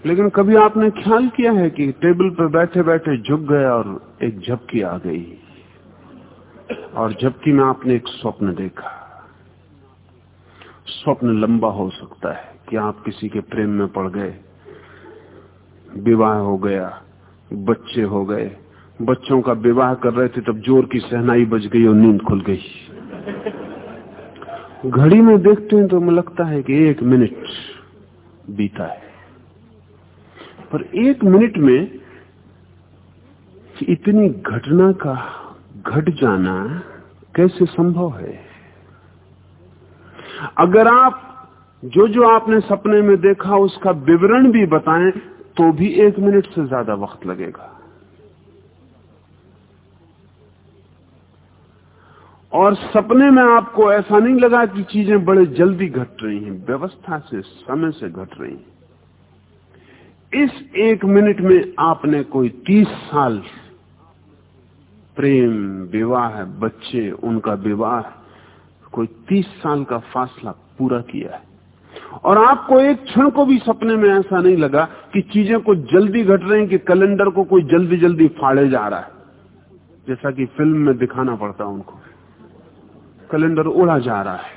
लेकिन कभी आपने ख्याल किया है कि टेबल पर बैठे बैठे झुक गए और एक झपकी आ गई? और झपकी में आपने एक स्वप्न देखा। स्वप्न लंबा हो सकता है कि आप किसी के प्रेम में पड़ गए, विवाह हो गया, बच्चे हो गए। बच्चों का विवाह कर रहे थे तब ज़ोर की सहनाई बज गई और नींद खुल गई। घड़ी में देखते हैं तो हमें लगता है कि एक मिनट बीता है। पर एक मिनट में इतनी घटना का घट जाना कैसे संभव है? अगर आप जो जो आपने सपने में देखा उसका विवरण भी बताएँ तो भी एक मिनट से ज़्यादा वक्त लगेगा। और सपने में आपको ऐसा नहीं लगा कि चीज़ें बड़े जल्दी घट रही हैं, व्यवस्था से, समय से घट रही हैं। इस एक मिनट में आपने कोई तीस साल प्रेम, विवाह, बच्चे, उनका विवाह, कोई तीस साल का फासला पूरा किया है। और आपको एक क्षण को भी सपने में ऐसा नहीं लगा कि चीज़ें कुछ जल्दी घट रही हैं, कि कैलेंडर को कोई जल्दी जल्दी फाड़े जा रहा है। जैसा कि फ़िल्म में दिखाना पड़ता है उनको। कैलेंडर उड़ा जा रहा है।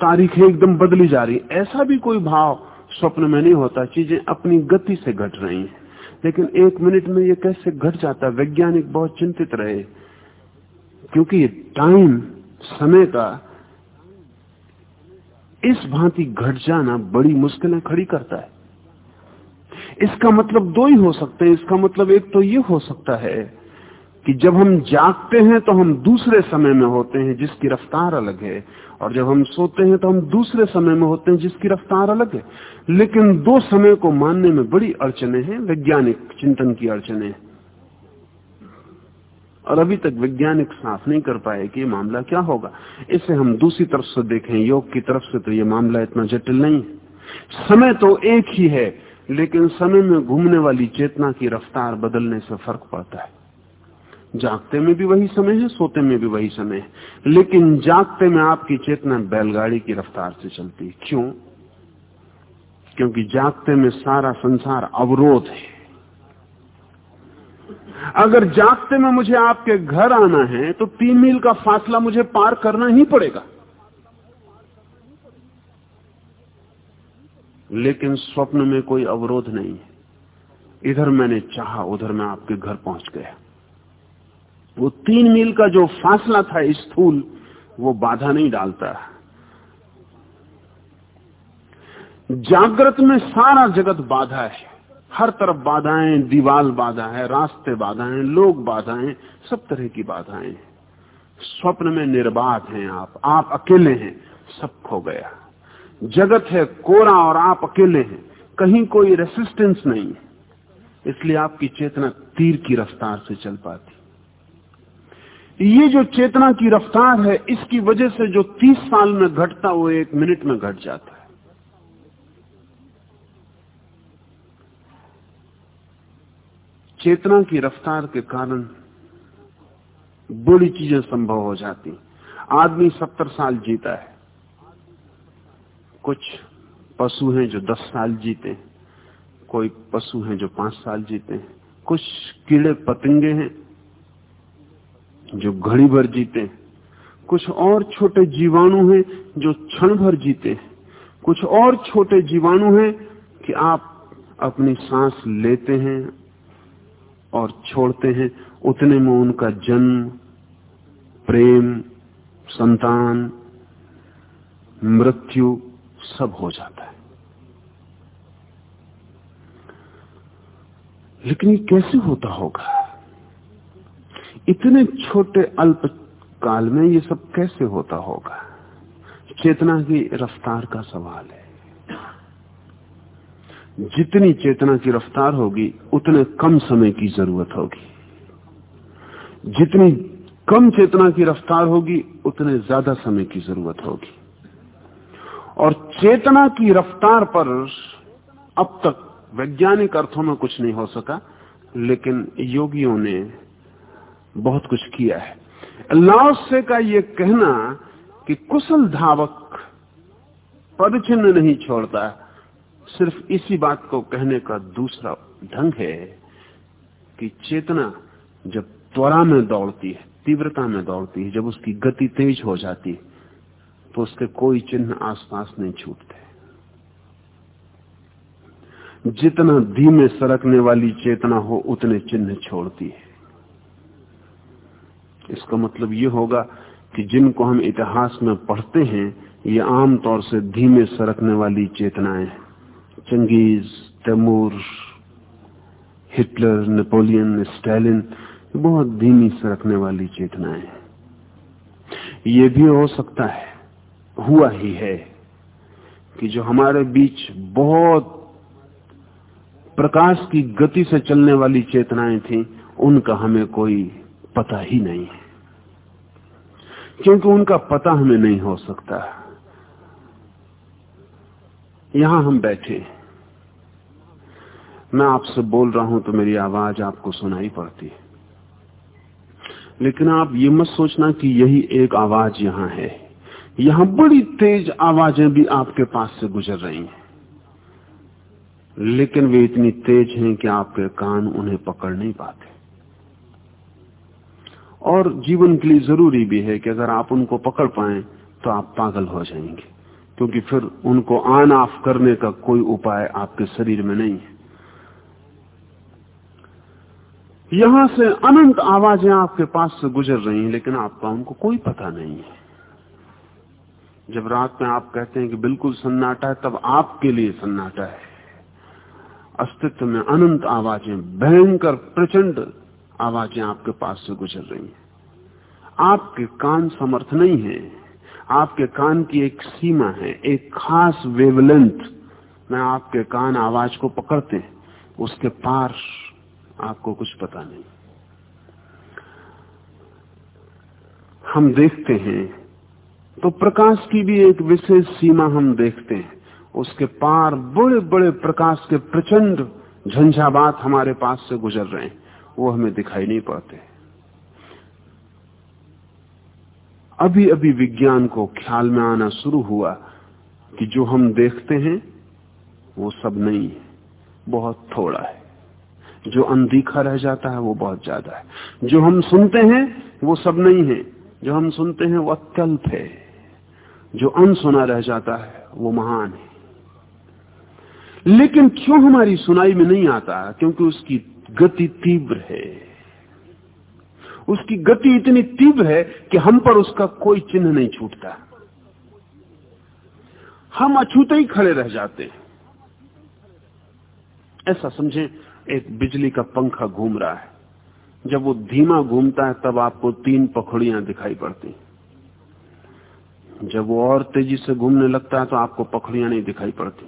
तारीखें एकदम बदली जा रही ऐसा भी कोई भाव स्वप्न में नहीं होता, चीज़ें अपनी गति से घट रही हैं। लेकिन एक मिनट में ये कैसे घट जाता? वैज्ञानिक बहुत चिंतित रहे, क्योंकि ये टाइम, समय का इस भांति घट जाना बड़ी मुश्किलें खड़ी करता है। इसका मतलब दो ही हो सकते हैं। इसका मतलब एक तो ये हो सकता है कि जब हम जागते हैं तो हम दूसरे समय में होते हैं जिसकी रफ्तार अलग है, और जब हम सोते हैं तो हम दूसरे समय में होते हैं जिसकी रफ्तार अलग है। लेकिन दो समय को मानने में बड़ी अड़चने हैं, वैज्ञानिक चिंतन की अड़चने और अभी तक वैज्ञानिक साफ़ नहीं कर पाए कि मामला क्या होगा। इसे हम दूसरी तरफ़ से देखें, योग की तरफ़ से तो ये मामला इतना जटिल नहीं है। समय तो एक ही है, लेकिन समय में घूमने वाली चेतना की रफ्तार बदलने से फ़र्क पड़ता है। जागते में भी वही समय है, सोते में भी वही समय है। लेकिन जागते में आपकी चेतना बैलगाड़ी की रफ्तार से चलती है। क्यों? क्योंकि जागते में सारा संसार अवरोध है। अगर जागते में मुझे आपके घर आना है तो तीन मील का फासला मुझे पार करना ही पड़ेगा। लेकिन स्वप्न में कोई अवरोध नहीं है। इधर मैंने चाहा, उधर मैं आपके घर पहुँच गया। वो तीन मील का जो फासला था स्थूल, वो बाधा नहीं डालता। जागृत में सारा जगत बाधा है। हर तरफ़ बाधाएँ, दीवाल बाधा है, रास्ते बाधाएँ लोग बाधाएँ सब तरह की बाधाएँ स्वप्न में निर्बाध हैं आप आप अकेले हैं, सब खो गया। जगत है कोरा और आप अकेले हैं, कहीं कोई रेसिस्टेंस नहीं है। इसलिए आपकी चेतना तीर की रफ्तार से चल पाती। ये जो चेतना की रफ्तार है, इसकी वजह से जो तीस साल में घटता वो एक मिनट में घट जाता है। चेतना की रफ्तार के कारण बड़ी चीज़ें संभव हो जाती। आदमी सत्तर साल जीता है। कुछ पशु हैं जो दस साल जीते कोई पशु हैं जो पाँच साल जीते हैं। कुछ कीड़े पतंगे हैं। जो घड़ी भर जीते हैं। कुछ और छोटे जीवाणु हैं जो क्षण भर जीते हैं। कुछ और छोटे जीवाणु हैं कि आप अपनी सांस लेते हैं और छोड़ते हैं। उतने में उनका जन्म, प्रेम, संतान, मृत्यु सब हो जाता है। लेकिन ये कैसे होता होगा? इतने छोटे अल्प काल में ये सब कैसे होता होगा? चेतना की रफ्तार का सवाल है। जितनी चेतना की रफ्तार होगी, उतने कम समय की ज़रूरत होगी। जितनी कम चेतना की रफ्तार होगी, उतने ज़्यादा समय की ज़रूरत होगी। और चेतना की रफ्तार पर अब तक वैज्ञानिक अर्थों में कुछ नहीं हो सका, लेकिन योगियों ने बहुत कुछ किया है। लाओसे का ये कहना कि कुशल धावक पद चिन्ह नहीं छोड़ता, सिर्फ़ इसी बात को कहने का दूसरा ढंग है कि चेतना जब त्वरा में दौड़ती है, तीव्रता में दौड़ती है, जब उसकी गति तेज हो जाती है तो उसके कोई चिन्ह आसपास नहीं छूटते। जितना धीमे सरकने वाली चेतना हो, उतने चिन्ह छोड़ती है। इसका मतलब ये होगा कि जिनको हम इतिहास में पढ़ते हैं, ये आमतौर से धीमे सरकने वाली चेतनाएँ Changez, Taimur, Hitler, Napoleon, Stalin बहुत धीमी सरकने वाली चेतनाएँ ये भी हो सकता है, हुआ ही है, कि जो हमारे बीच बहुत प्रकाश की गति से चलने वाली चेतनाएँ थी, उनका हमें कोई पता ही नहीं है। क्योंकि उनका पता हमें नहीं हो सकता। यहाँ हम बैठे। मैं आपसे बोल रहा हूँ तो मेरी आवाज़ आपको सुनाई पड़ती है। लेकिन आप ये मत सोचना कि यही एक आवाज़ यहाँ है। यहाँ बड़ी तेज आवाज़ें भी आपके पास से गुजर रही हैं। लेकिन वे इतनी तेज हैं कि आपके कान उन्हें पकड़ नहीं पाते। और जीवन के लिए ज़रूरी भी है कि अगर आप उनको पकड़ पाए तो आप पागल हो जाएँगे। क्योंकि फिर उनको ऑन ऑफ़ करने का कोई उपाय आपके शरीर में नहीं है। यहाँ से अनंत आवाज़ें आपके पास से गुजर रही हैं, लेकिन आपका उनको कोई पता नहीं है। जब रात में आप कहते हैं कि बिल्कुल सन्नाटा है, तब आपके लिए सन्नाटा है। अस्तित्व में अनंत आवाज़ें, भयंकर प्रचंड आवाज़ें आपके पास से गुजर रही हैं। आपके कान समर्थ नहीं है। आपके कान की एक सीमा है, एक खास वेवलेंथ में आपके कान आवाज़ को पकड़ते हैं। उसके पार आपको कुछ पता नहीं। हम देखते हैं। तो प्रकाश की भी एक विशेष सीमा हम देखते हैं। उसके पार बड़े बड़े प्रकाश के प्रचंड झंझावात हमारे पास से गुजर रहे हैं। वो हमें दिखाई नहीं पड़ते अभी अभी विज्ञान को ख्याल में आना शुरू हुआ कि जो हम देखते हैं, वो सब नहीं है, बहुत थोड़ा है। जो अनदीखा रह जाता है, वो बहुत ज़्यादा है। जो हम सुनते हैं, वो सब नहीं है। जो हम सुनते हैं, वो अत्यल्प है। जो अनसुना रह जाता है, वो महान है। लेकिन क्यों हमारी सुनाई में नहीं आता? क्योंकि उसकी गति तीव्र है। उसकी गति इतनी तीव्र है कि हम पर उसका कोई चिन्ह नहीं छूटता। हम अछूते ही खड़े रह जाते हैं। ऐसा समझे, एक बिजली का पंखा घूम रहा है। जब वो धीमा घूमता है, तब आपको तीन पखड़ियाँ दिखाई पड़ती। जब वो और तेज़ी से घूमने लगता है तो आपको पखड़ियाँ नहीं दिखाई पड़ती।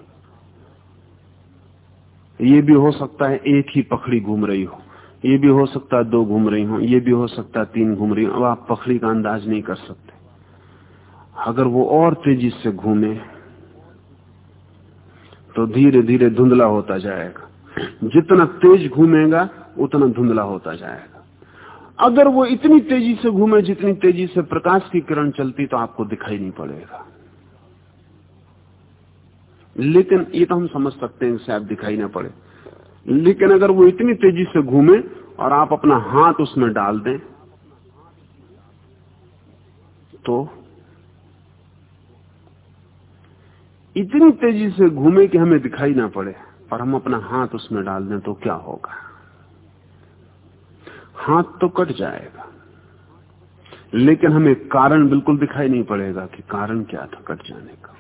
ये भी हो सकता है एक ही पखड़ी घूम रही हो। ये भी हो सकता है दो घूम रही हो, ये भी हो सकता है तीन घूम रही हो। अब आप पखड़ी का अंदाज नहीं कर सकते। अगर वो और तेज़ी से घूमे तो धीरे धीरे धुंधला होता जाएगा। जितना तेज घूमेगा, उतना धुंधला होता जाएगा। अगर वो इतनी तेज़ी से घूमे, जितनी तेज़ी से प्रकाश की किरण चलती तो आपको दिखाई नहीं पड़ेगा। लेकिन ये तो हम समझ सकते हैं शायद दिखाई ना पड़े। लेकिन अगर वो इतनी तेज़ी से घूमे और आप अपना हाथ उसमें डाल दें तो इतनी तेज़ी से घूमे कि हमें दिखाई ना पड़े और हम अपना हाथ उसमें डाल दें तो क्या होगा? हाथ तो कट जाएगा, लेकिन हमें कारण बिल्कुल दिखाई नहीं पड़ेगा कि कारण क्या था कट जाने का।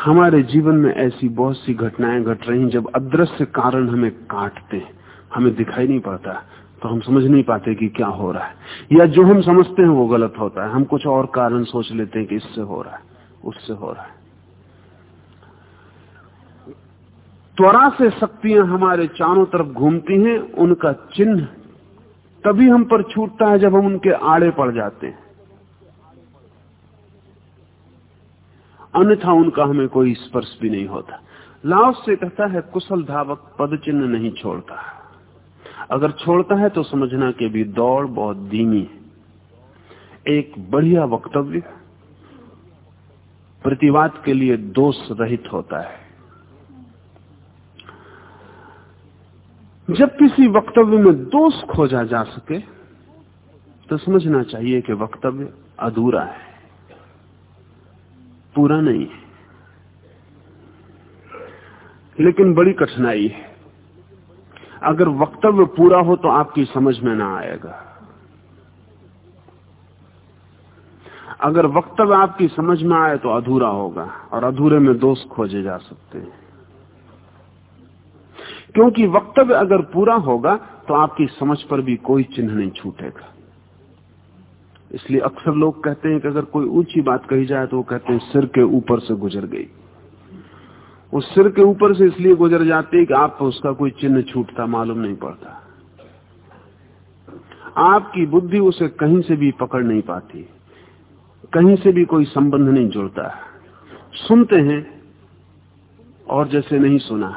हमारे जीवन में ऐसी बहुत सी घटनाएँ घट रही जब अदृश्य कारण हमें काटते हैं, हमें दिखाई नहीं पड़ता तो हम समझ नहीं पाते कि क्या हो रहा है। या जो हम समझते हैं वो गलत होता है। हम कुछ और कारण सोच लेते हैं कि इससे हो रहा है, उससे हो रहा है। त्वरा से शक्तियाँ हमारे चारों तरफ़ घूमती हैं, उनका चिन्ह तभी हम पर छूटता है जब हम उनके आड़े पड़ जाते हैं। अन्यथा उनका हमें कोई स्पर्श भी नहीं होता। लाओस से कहता है, कुशल धावक पद चिन्ह नहीं छोड़ता। अगर छोड़ता है तो समझना कि भी दौड़ बहुत धीमी है। एक बढ़िया वक्तव्य प्रतिवाद के लिए दोष रहित होता है। जब किसी वक्तव्य में दोष खोजा जा सके तो समझना चाहिए कि वक्तव्य अधूरा है। पूरा नहीं है। लेकिन बड़ी कठिनाई है। अगर वक्तव्य पूरा हो तो आपकी समझ में ना आएगा। अगर वक्तव्य आपकी समझ में आए तो अधूरा होगा और अधूरे में दोष खोजे जा सकते हैं। क्योंकि वक्तव्य अगर पूरा होगा तो आपकी समझ पर भी कोई चिन्ह नहीं छूटेगा। इसलिए अक्सर लोग कहते हैं कि अगर कोई ऊँची बात कही जाए तो वो कहते हैं, सिर के ऊपर से गुजर गई। उस सिर के ऊपर से इसलिए गुजर जाती है कि आप उसका कोई चिन्ह छूटता, मालूम नहीं पड़ता। आपकी बुद्धि उसे कहीं से भी पकड़ नहीं पाती, कहीं से भी कोई संबंध नहीं जुड़ता। सुनते हैं और जैसे नहीं सुना,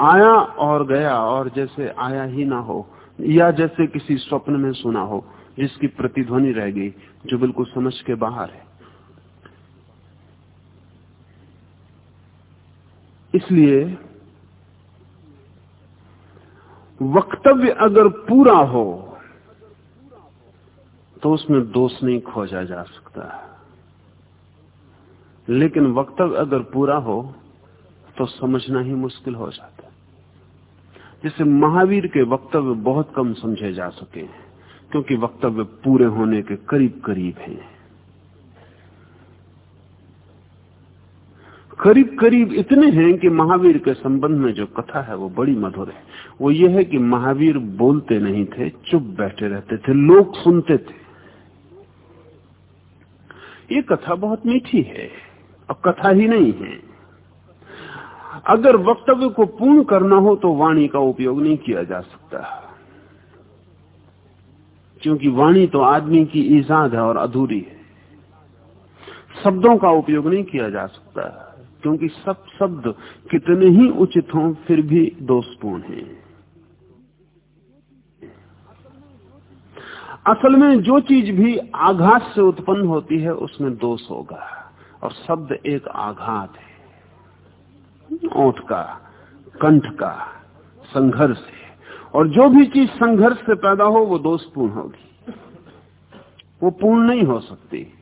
आया और गया और जैसे आया ही ना हो, या जैसे किसी स्वप्न में सुना हो जिसकी प्रतिध्वनि रह गई, जो बिल्कुल समझ के बाहर है। इसलिए वक्तव्य अगर पूरा हो तो उसमें दोष नहीं खोजा जा सकता। लेकिन वक्तव्य अगर पूरा हो तो समझना ही मुश्किल हो जाता है। जैसे महावीर के वक्तव्य बहुत कम समझे जा सके क्योंकि वक्तव्य पूरे होने के करीब करीब हैं। करीब करीब इतने हैं कि महावीर के संबंध में जो कथा है वो बड़ी मधुर है। वो ये है कि महावीर बोलते नहीं थे, चुप बैठे रहते थे, लोग सुनते थे। ये कथा बहुत मीठी है और कथा ही नहीं है। अगर वक्तव्य को पूर्ण करना हो तो वाणी का उपयोग नहीं किया जा सकता। क्योंकि वाणी तो आदमी की ईजाद है और अधूरी है। शब्दों का उपयोग नहीं किया जा सकता, क्योंकि सब शब्द कितने ही उचित हों, फिर भी दोषपूर्ण हैं। असल में जो चीज़ भी आघात से उत्पन्न होती है, उसमें दोष होगा, और शब्द एक आघात है। ओठ का, कंठ का, संघर्ष और जो भी चीज़ संघर्ष से पैदा हो, वो दोषपूर्ण होगी। वो पूर्ण नहीं हो सकती।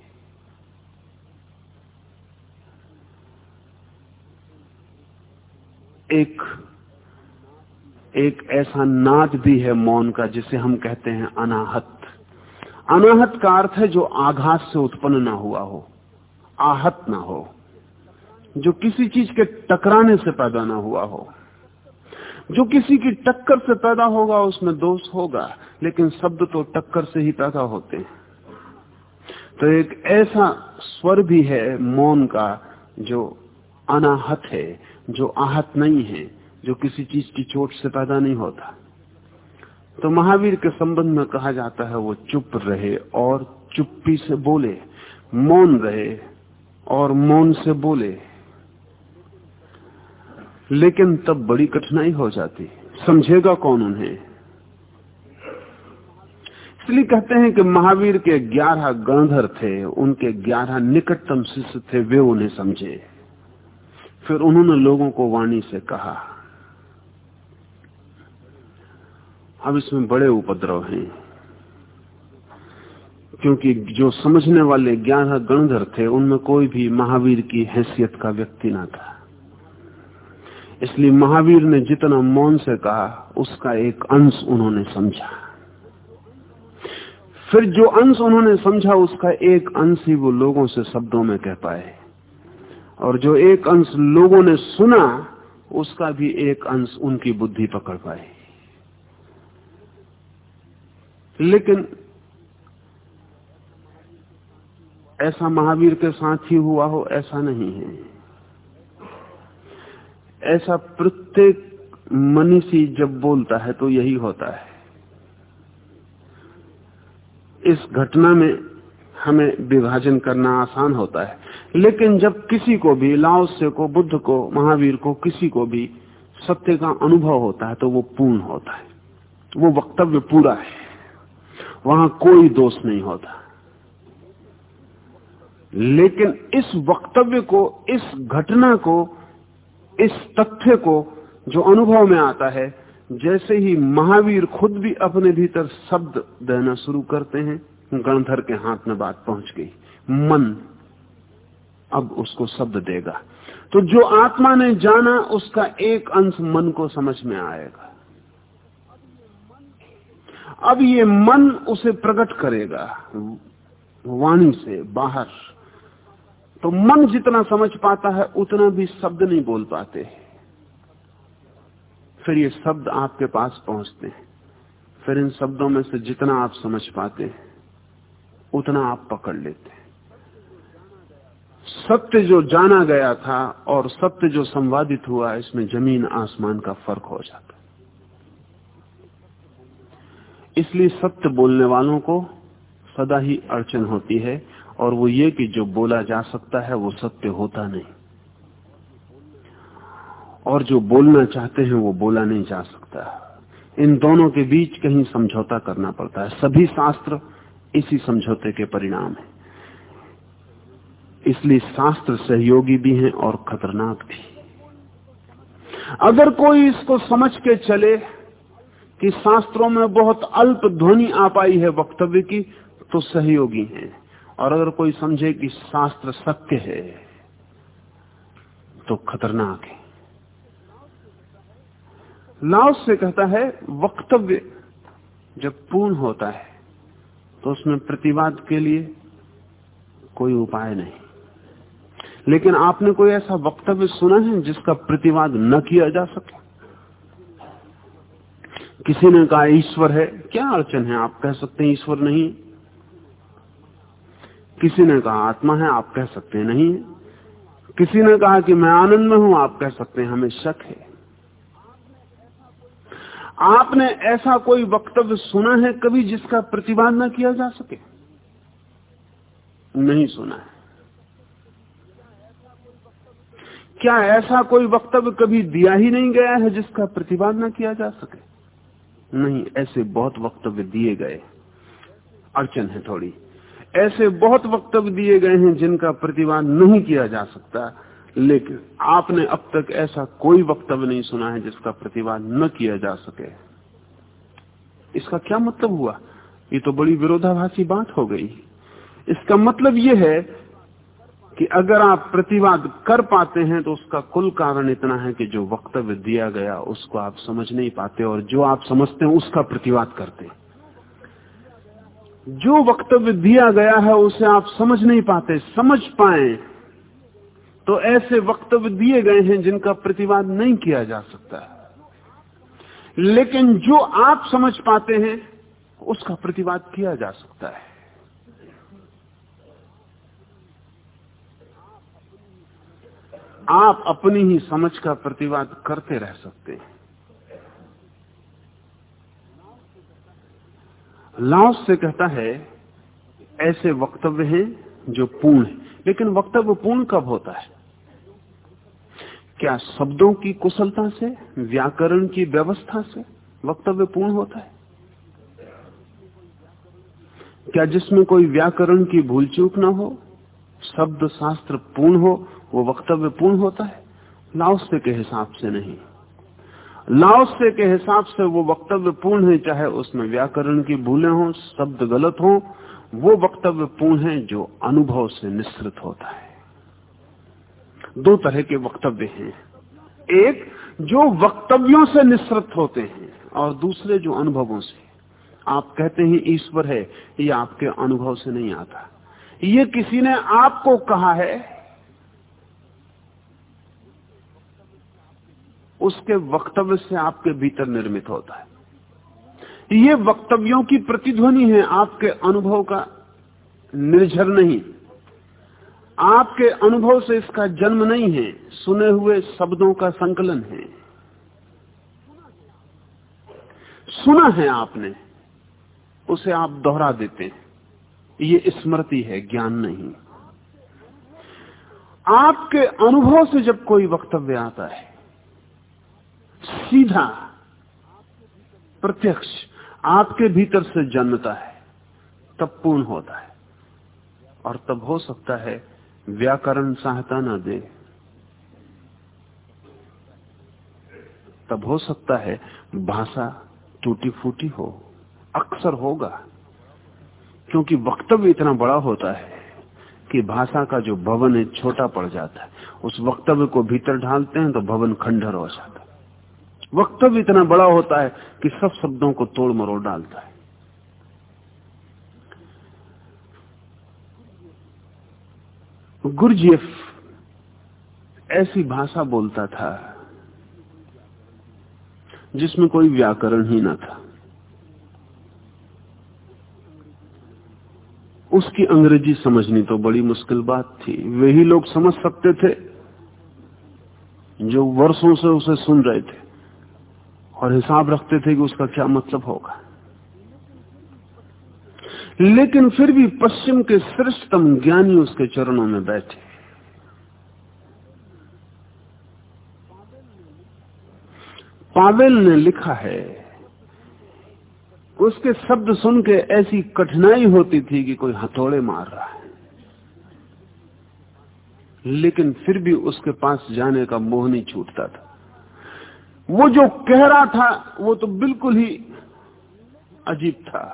एक एक ऐसा नाद भी है मौन का, जिसे हम कहते हैं अनाहत। अनाहत का अर्थ है जो आघात से उत्पन्न ना हुआ हो, आहत ना हो, जो किसी चीज़ के टकराने से पैदा ना हुआ हो। जो किसी की टक्कर से पैदा होगा, उसमें दोष होगा, लेकिन शब्द तो टक्कर से ही पैदा होते हैं। तो एक ऐसा स्वर भी है, मौन का, जो अनाहत है, जो आहत नहीं है, जो किसी चीज़ की चोट से पैदा नहीं होता। तो महावीर के संबंध में कहा जाता है, वो चुप रहे और चुप्पी से बोले, मौन रहे और मौन से बोले। लेकिन तब बड़ी कठिनाई हो जाती। समझेगा कौन उन्हें? इसलिए कहते हैं कि महावीर के ग्यारह गणधर थे, उनके ग्यारह निकटतम शिष्य थे, वे उन्हें समझे। फिर उन्होंने लोगों को वाणी से कहा, अब इसमें बड़े उपद्रव हैं, क्योंकि जो समझने वाले ग्यारह गणधर थे, उनमें कोई भी महावीर की हैसियत का व्यक्ति ना था। इसलिए महावीर ने जितना मौन से कहा, उसका एक अंश उन्होंने समझा। फिर जो अंश उन्होंने समझा, उसका एक अंश ही वो लोगों से शब्दों में कह पाए। और जो एक अंश लोगों ने सुना, उसका भी एक अंश उनकी बुद्धि पकड़ पाए। लेकिन ऐसा महावीर के साथ ही हुआ हो, ऐसा नहीं है। ऐसा प्रत्येक मनीषी जब बोलता है तो यही होता है। इस घटना में हमें विभाजन करना आसान होता है। लेकिन जब किसी को भी, लाओस्य को, बुद्ध को, महावीर को, किसी को भी सत्य का अनुभव होता है तो वो पूर्ण होता है। वो वक्तव्य पूरा है। वहाँ कोई दोष नहीं होता। लेकिन इस वक्तव्य को, इस घटना को इस तथ्य को जो अनुभव में आता है, जैसे ही महावीर खुद भी अपने भीतर शब्द देना शुरू करते हैं, गणधर के हाथ में बात पहुँच गई। मन अब उसको शब्द देगा। तो जो आत्मा ने जाना, उसका एक अंश मन को समझ में आएगा। अब ये मन उसे प्रकट करेगा, वाणी से बाहर। तो मन जितना समझ पाता है, उतना भी शब्द नहीं बोल पाते। फिर ये शब्द आपके पास पहुँचते हैं। फिर इन शब्दों में से जितना आप समझ पाते हैं, उतना आप पकड़ लेते हैं। सत्य जो जाना गया था और सत्य जो संवादित हुआ, इसमें ज़मीन आसमान का फ़र्क हो जाता इसलिए सत्य बोलने वालों को सदा ही अड़चन होती है और वो ये कि जो बोला जा सकता है वो सत्य होता नहीं। और जो बोलना चाहते हैं वो बोला नहीं जा सकता। इन दोनों के बीच कहीं समझौता करना पड़ता है। सभी शास्त्र इसी समझौते के परिणाम है। इसलिए शास्त्र सहयोगी भी हैं और खतरनाक भी। अगर कोई इसको समझ के चले कि शास्त्रों में बहुत अल्प ध्वनि आ पाई है वक्तव्य की तो सहयोगी हैं। और अगर कोई समझे कि शास्त्र सत्य है तो खतरनाक है। लाओस से कहता है, वक्तव्य जब पूर्ण होता है तो उसमें प्रतिवाद के लिए कोई उपाय नहीं। लेकिन आपने कोई ऐसा वक्तव्य सुना है जिसका प्रतिवाद न किया जा सके? किसी ने कहा, ईश्वर है, क्या अड़चन है? आप कह सकते हैं, ईश्वर नहीं। किसी ने कहा, आत्मा है, आप कह सकते हैं नहीं। किसी ने कहा कि, मैं आनंद में हूँ, आप कह सकते हैं, हमें शक है। आपने ऐसा कोई वक्तव्य सुना है कभी जिसका प्रतिवाद न किया जा सके? नहीं सुना है। क्या ऐसा कोई वक्तव्य कभी दिया ही नहीं गया है जिसका प्रतिवाद न किया जा सके? नहीं, ऐसे बहुत वक्तव्य दिए गए। अड़चन है थोड़ी। ऐसे बहुत वक्तव्य दिए गए हैं जिनका प्रतिवाद नहीं किया जा सकता, लेकिन आपने अब तक ऐसा कोई वक्तव्य नहीं सुना है जिसका प्रतिवाद न किया जा सके। इसका क्या मतलब हुआ? ये तो बड़ी विरोधाभासी बात हो गई। इसका मतलब यह है कि अगर आप प्रतिवाद कर पाते हैं तो उसका कुल कारण इतना है कि जो वक्तव्य दिया गया उसको आप समझ नहीं पाते और जो आप समझते हैं उसका प्रतिवाद करते जो वक्तव्य दिया गया है, उसे आप समझ नहीं पाते, समझ पाए। तो ऐसे वक्तव्य दिए गए हैं जिनका प्रतिवाद नहीं किया जा सकता। लेकिन जो आप समझ पाते हैं, उसका प्रतिवाद किया जा सकता है। आप अपनी ही समझ का प्रतिवाद करते रह सकते हैं। लाओस से कहता है, ऐसे वक्तव्य हैं जो पूर्ण है। लेकिन वक्तव्य पूर्ण कब होता है? क्या शब्दों की कुशलता से, व्याकरण की व्यवस्था से वक्तव्य पूर्ण होता है? क्या जिसमें कोई व्याकरण की भूल चूक ना हो शब्द शास्त्र पूर्ण हो, वो वक्तव्य पूर्ण होता है? लाओसे के हिसाब से नहीं। लाओसे के हिसाब से वो वक्तव्य पूर्ण है, चाहे उसमें व्याकरण की भूलें हो, शब्द गलत हो, वो वक्तव्य पूर्ण है जो अनुभव से निश्रित होता है। दो तरह के वक्तव्य हैं। एक, जो वक्तव्यों से निश्रित होते हैं, और दूसरे जो अनुभवों से। आप कहते हैं, ईश्वर है, ये आपके अनुभव से नहीं आता। ये किसी ने आपको कहा है उसके वक्तव्य से आपके भीतर निर्मित होता है। ये वक्तव्यों की प्रतिध्वनि है, आपके अनुभव का निर्झर नहीं। आपके अनुभव से इसका जन्म नहीं है, सुने हुए शब्दों का संकलन है। सुना है आपने, उसे आप दोहरा देते हैं। ये स्मृति है, ज्ञान नहीं। आपके अनुभव से जब कोई वक्तव्य आता है सीधा प्रत्यक्ष आपके भीतर से जन्मता है, तब पूर्ण होता है। और तब हो सकता है व्याकरण सहायता न दे। तब हो सकता है भाषा टूटी फूटी हो, अक्सर होगा, क्योंकि वक्तव्य इतना बड़ा होता है कि भाषा का जो भवन है, छोटा पड़ जाता है। उस वक्तव्य को भीतर ढालते हैं तो भवन खंडर हो जाता है। वक्तव्य इतना बड़ा होता है कि सब शब्दों को तोड़ मरोड़ डालता है। गुरजीएफ ऐसी भाषा बोलता था जिसमें कोई व्याकरण ही ना था। उसकी अंग्रेज़ी समझनी तो बड़ी मुश्किल बात थी। वही लोग समझ सकते थे जो वर्षों से उसे सुन रहे थे। और हिसाब रखते थे कि उसका क्या मतलब होगा। लेकिन फिर भी पश्चिम के श्रेष्ठतम ज्ञानी उसके चरणों में बैठे। पावेल ने लिखा है, उसके शब्द सुन के ऐसी कठिनाई होती थी कि कोई हथौड़े मार रहा है। लेकिन फिर भी उसके पास जाने का मोह नहीं छूटता था। वो जो कह रहा था वो तो बिल्कुल ही अजीब था।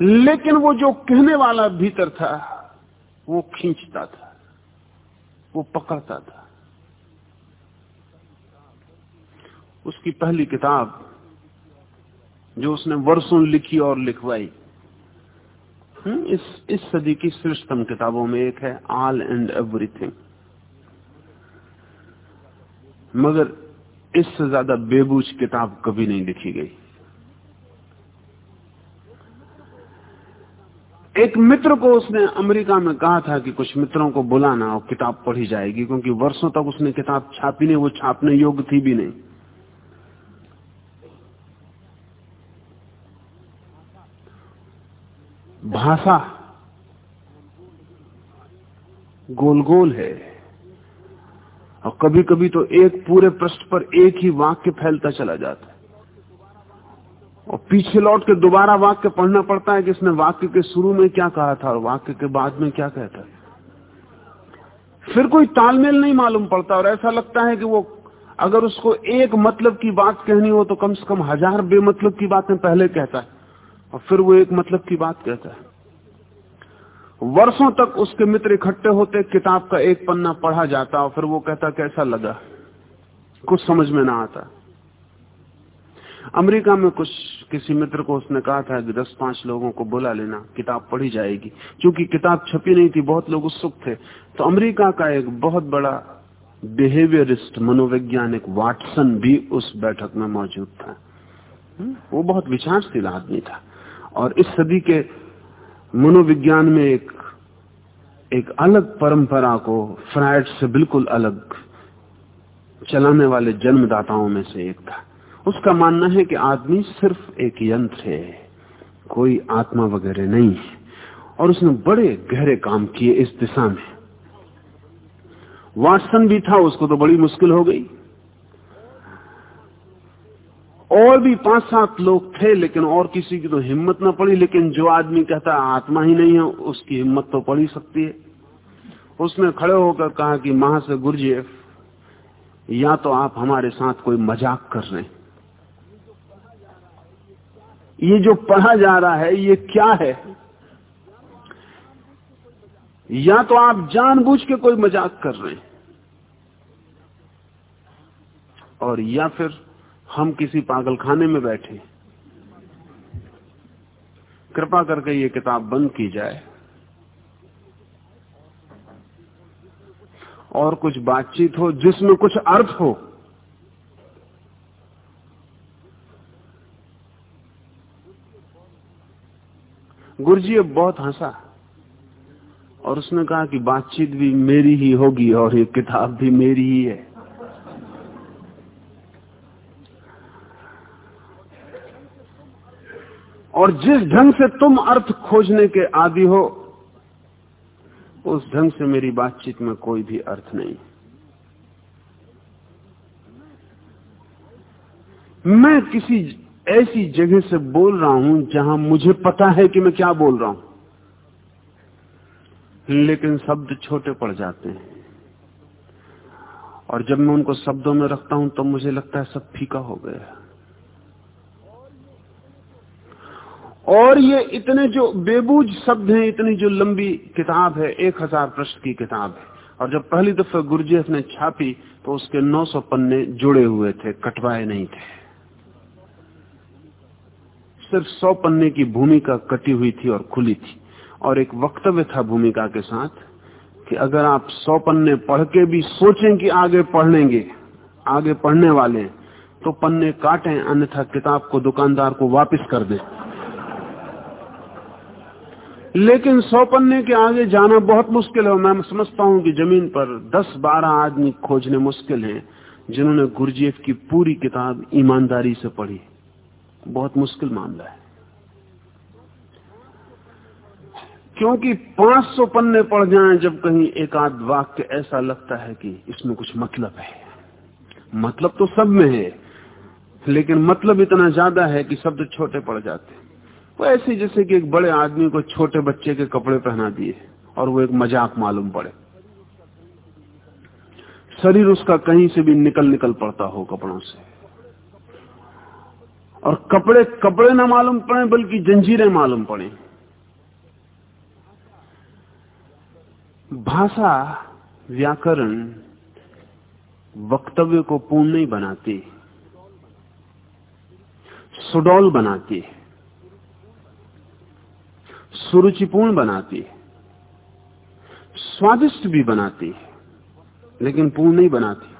लेकिन वो जो कहने वाला भीतर था वो खींचता था वो पकड़ता था। उसकी पहली किताब जो उसने वर्षों लिखी और लिखवाई हम्म, इस इस सदी की श्रेष्ठतम किताबों में एक है ऑल एंड एवरीथिंग। मगर इससे ज़्यादा बेबूझ किताब कभी नहीं लिखी गई। एक मित्र को उसने अमेरिका में कहा था कि कुछ मित्रों को बुलाना और किताब पढ़ी जाएगी, क्योंकि वर्षों तक उसने किताब छापी नहीं, वो छापने योग्य थी भी नहीं। भाषा गोल गोल है। और कभी कभी तो एक पूरे पृष्ठ पर एक ही वाक्य फैलता चला जाता है। और पीछे लौट के दोबारा वाक्य पढ़ना पड़ता है कि इसने वाक्य के शुरू में क्या कहा था और वाक्य के बाद में क्या कहता है फिर कोई तालमेल नहीं मालूम पड़ता और ऐसा लगता है कि वो, अगर उसको एक मतलब की बात कहनी हो तो कम से कम हज़ार बेमतलब की बातें पहले कहता है और फिर वो एक मतलब की बात कहता है। वर्षों तक उसके मित्र इकट्ठे होते, किताब का एक पन्ना पढ़ा जाता और फिर वो कहता कैसा लगा। कुछ समझ में ना आता। अमेरिका में कुछ किसी मित्र को उसने कहा था कि दस पाँच लोगों को बुला लेना, किताब पढ़ी जाएगी। क्योंकि किताब छपी नहीं थी, बहुत लोग उत्सुक थे। तो अमेरिका का एक बहुत बड़ा बिहेवियरिस्ट मनोवैज्ञानिक वाटसन भी उस बैठक में मौजूद था। वो बहुत विचारशील आदमी था। और इस सदी के मनोविज्ञान में एक एक अलग परंपरा को फ्राइड से बिल्कुल अलग चलाने वाले जन्मदाताओं में से एक था। उसका मानना है कि आदमी सिर्फ़ एक यंत्र है, कोई आत्मा वगैरह नहीं है, और उसने बड़े गहरे काम किए इस दिशा में। वाटसन भी था, उसको तो बड़ी मुश्किल हो गई। और भी पाँच सात लोग थे, लेकिन और किसी की तो हिम्मत ना पड़ी, लेकिन जो आदमी कहता है, आत्मा ही नहीं है, उसकी हिम्मत तो पड़ी सकती है। उसने खड़े होकर कहा कि, महा से गुरजेफ या तो आप हमारे साथ कोई मज़ाक कर रहे हैं। ये जो पढ़ा जा रहा है, ये क्या है? या तो आप जानबूझ के कोई मज़ाक कर रहे हैं, और या फिर हम किसी पागलखाने में बैठे। कृपा करके ये किताब बंद की जाए। और कुछ बातचीत हो जिसमें कुछ अर्थ हो। गुरुजी अब बहुत हंसा और उसने कहा कि बातचीत भी मेरी ही होगी और ये किताब भी मेरी ही है। और जिस ढंग से तुम अर्थ खोजने के आदि हो, उस ढंग से मेरी बातचीत में कोई भी अर्थ नहीं। मैं किसी ऐसी जगह से बोल रहा हूँ जहाँ मुझे पता है कि मैं क्या बोल रहा हूँ। लेकिन शब्द छोटे पड़ जाते हैं। और जब मैं उनको शब्दों में रखता हूँ तो मुझे लगता है सब फीका हो गया और ये इतने जो बेबूज शब्द हैं, इतनी जो लंबी किताब है, एक हज़ार पृष्ठ की किताब है। और जब पहली दफ़ा गुरुजेफ ने छापी तो उसके 900 पन्ने जुड़े हुए थे, कटवाए नहीं थे। सिर्फ़ 100 पन्ने की भूमिका कटी हुई थी और खुली थी। और एक वक्तव्य था भूमिका के साथ, कि अगर आप 100 पन्ने पढ़ के भी सोचें कि आगे पढ़ेंगे आगे पढ़ने वाले तो पन्ने काटें, अन्यथा किताब को दुकानदार को वापस कर दें। लेकिन सौ पन्ने के आगे जाना बहुत मुश्किल है मैं समझता हूँ कि ज़मीन पर दस बारह आदमी खोजने मुश्किल हैं, जिन्होंने गुरजेफ की पूरी किताब ईमानदारी से पढ़ी। बहुत मुश्किल मामला है। क्योंकि 500 पन्ने पढ़ जाएँ, जब कहीं एक आध वाक्य ऐसा लगता है कि इसमें कुछ मतलब है। मतलब तो सब में है, लेकिन मतलब इतना ज़्यादा है कि शब्द छोटे पड़ जाते हैं। वो ऐसे जैसे कि एक बड़े आदमी को छोटे बच्चे के कपड़े पहना दिए और वो एक मज़ाक मालूम पड़े। शरीर उसका कहीं से भी निकल निकल पड़ता हो कपड़ों से। और कपड़े कपड़े ना मालूम पड़े, बल्कि जंजीरें मालूम पड़े। भाषा व्याकरण वक्तव्य को पूर्ण नहीं बनाती, सुडौल बनाती है। सुरुचिपूर्ण बनाती है। स्वादिष्ट भी बनाती है, लेकिन पूर्ण नहीं बनाती।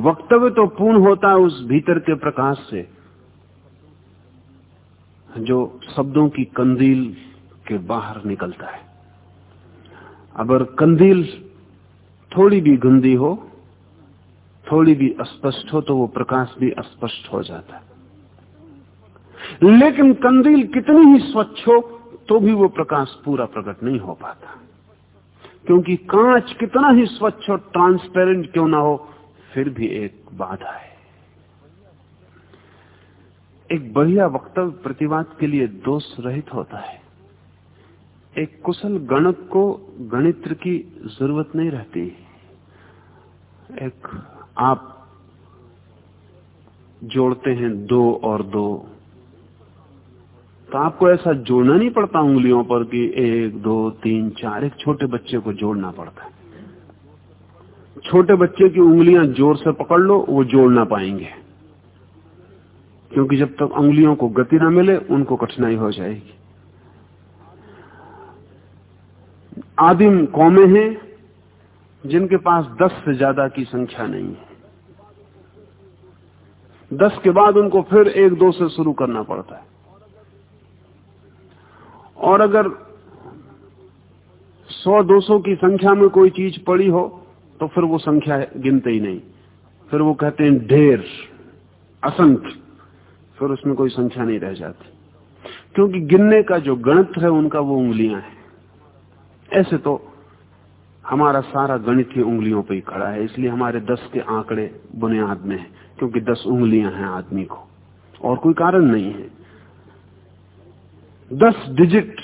वक्तव्य तो पूर्ण होता है उस भीतर के प्रकाश से, जो शब्दों की कंदील के बाहर निकलता है। अगर कंदील थोड़ी भी गंदी हो, थोड़ी भी अस्पष्ट हो तो वो प्रकाश भी अस्पष्ट हो जाता है। लेकिन कंदील कितनी ही स्वच्छ हो तो भी वो प्रकाश पूरा प्रकट नहीं हो पाता। क्योंकि कांच कितना ही स्वच्छ और ट्रांसपेरेंट क्यों ना हो, फिर भी एक बाधा है। एक बढ़िया वक्तव्य प्रतिवाद के लिए दोष रहित होता है। एक कुशल गणक को गणित्र की ज़रूरत नहीं रहती। एक आप जोड़ते हैं दो और दो। तो आपको ऐसा जोड़ना नहीं पड़ता उंगलियों पर कि एक, दो, तीन, चार, एक छोटे बच्चे को जोड़ना पड़ता है। छोटे बच्चे की उंगलियाँ ज़ोर से पकड़ लो, वो जोड़ ना पाएँगे। क्योंकि जब तक उंगलियों को गति ना मिले, उनको कठिनाई हो जाएगी। आदिम कौमे हैं, जिनके पास दस से ज़्यादा की संख्या नहीं है। दस के बाद उनको फिर एक, दो से शुरू करना पड़ता है। और अगर सौ दो की संख्या में कोई चीज़ पड़ी हो तो फिर वो संख्या गिनते ही नहीं। फिर वो कहते हैं ढेर, असंख्य। फिर उसमें कोई संख्या नहीं रह जाती। क्योंकि गिनने का जो गणित है, उनका वो उंगलियाँ हैं। ऐसे तो हमारा सारा गणित ही उंगलियों पर ही खड़ा है, इसलिए हमारे दस के आंकड़े बुनियाद में है, क्योंकि दस उंगलियाँ हैं आदमी को। और कोई कारण नहीं है। दस डिजिट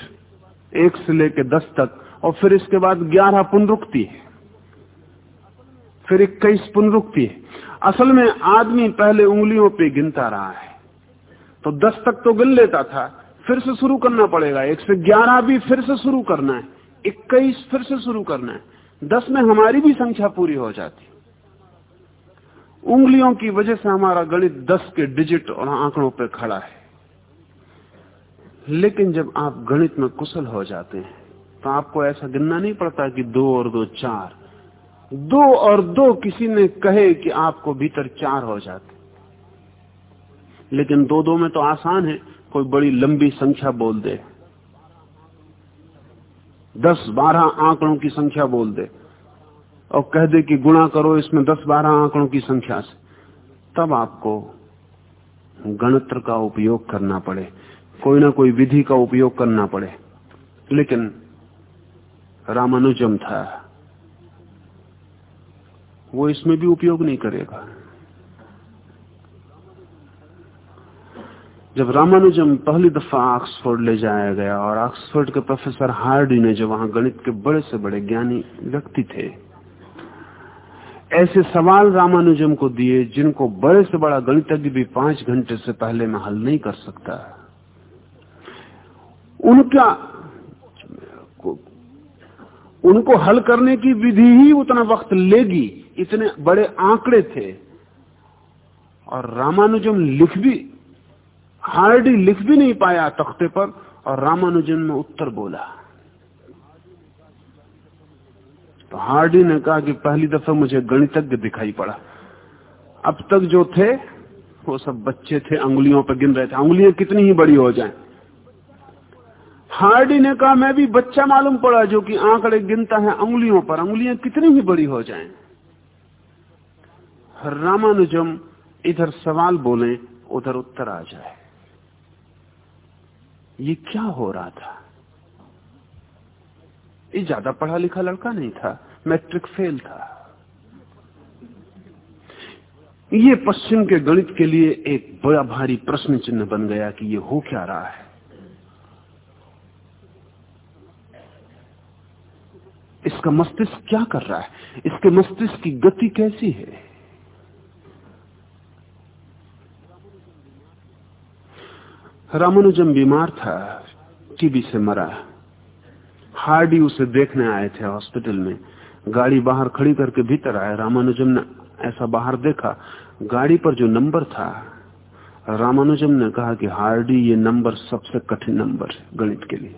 एक से लेकर दस तक, और फिर इसके बाद ग्यारह पुनरुक्ति है। फिर इक्कीस पुनरुक्ति है। असल में आदमी पहले उंगलियों पे गिनता रहा है। तो दस तक तो गिन लेता था, फिर से शुरू करना पड़ेगा। एक से ग्यारह भी फिर से शुरू करना है। इक्कीस फिर से शुरू करना है। दस में हमारी भी संख्या पूरी हो जाती। उंगलियों की वजह से हमारा गणित दस के डिजिट और आंकड़ों पर खड़ा है। लेकिन जब आप गणित में कुशल हो जाते हैं तो आपको ऐसा गिनना नहीं पड़ता कि दो और दो चार। दो और दो किसी ने कहे कि आपको भीतर चार हो जाते। लेकिन दो दो में तो आसान है, कोई बड़ी लंबी संख्या बोल दे। दस बारह आंकड़ों की संख्या बोल दे। और कह दे कि गुणा करो इसमें दस बारह आंकड़ों की संख्या से। तब आपको गणित्र का उपयोग करना पड़े। कोई ना कोई विधि का उपयोग करना पड़े। लेकिन रामानुजम था। वो इसमें भी उपयोग नहीं करेगा। जब रामानुजम पहली दफ़ा ऑक्सफोर्ड ले जाया गया और ऑक्सफोर्ड के प्रोफेसर हार्डी ने जो वहाँ गणित के बड़े से बड़े ज्ञानी व्यक्ति थे, ऐसे सवाल रामानुजम को दिए जिनको बड़े से बड़ा गणितज्ञ भी पाँच घंटे से पहले में हल नहीं कर सकता। उनका उनको हल करने की विधि ही उतना वक्त लेगी। इतने बड़े आंकड़े थे। और रामानुजम लिख भी, हार्डी लिख भी नहीं पाया तख्ते पर, और रामानुजन में उत्तर बोला। तो हार्डी ने कहा कि पहली दफ़ा मुझे गणितज्ञ दिखाई पड़ा। अब तक जो थे, वो सब बच्चे थे, अंगुलियों पर गिन रहे थे। अंगुलियाँ कितनी ही बड़ी हो जाएँ। हार्डी ने कहा, मैं भी बच्चा मालूम पड़ा जो कि आंकड़े गिनता है अंगुलियों पर। अंगुलियाँ कितनी ही बड़ी हो जाएँ। रामानुजम इधर सवाल बोले, उधर उत्तर आ जाए। ये क्या हो रहा था? ये ज़्यादा पढ़ा लिखा लड़का नहीं था, मैट्रिक फेल था। ये पश्चिम के गणित के लिए एक बड़ा भारी प्रश्न चिन्ह बन गया कि ये हो क्या रहा है। इसका मस्तिष्क क्या कर रहा है? इसके मस्तिष्क की गति कैसी है? रामानुजम बीमार था, टीबी से मरा। हार्डी उसे देखने आए थे हॉस्पिटल में। गाड़ी बाहर खड़ी करके भीतर आए। रामानुजम ने ऐसा बाहर देखा। गाड़ी पर जो नंबर था रामानुजम ने कहा कि हार्डी, ये नंबर सबसे कठिन नंबर है गणित के लिए।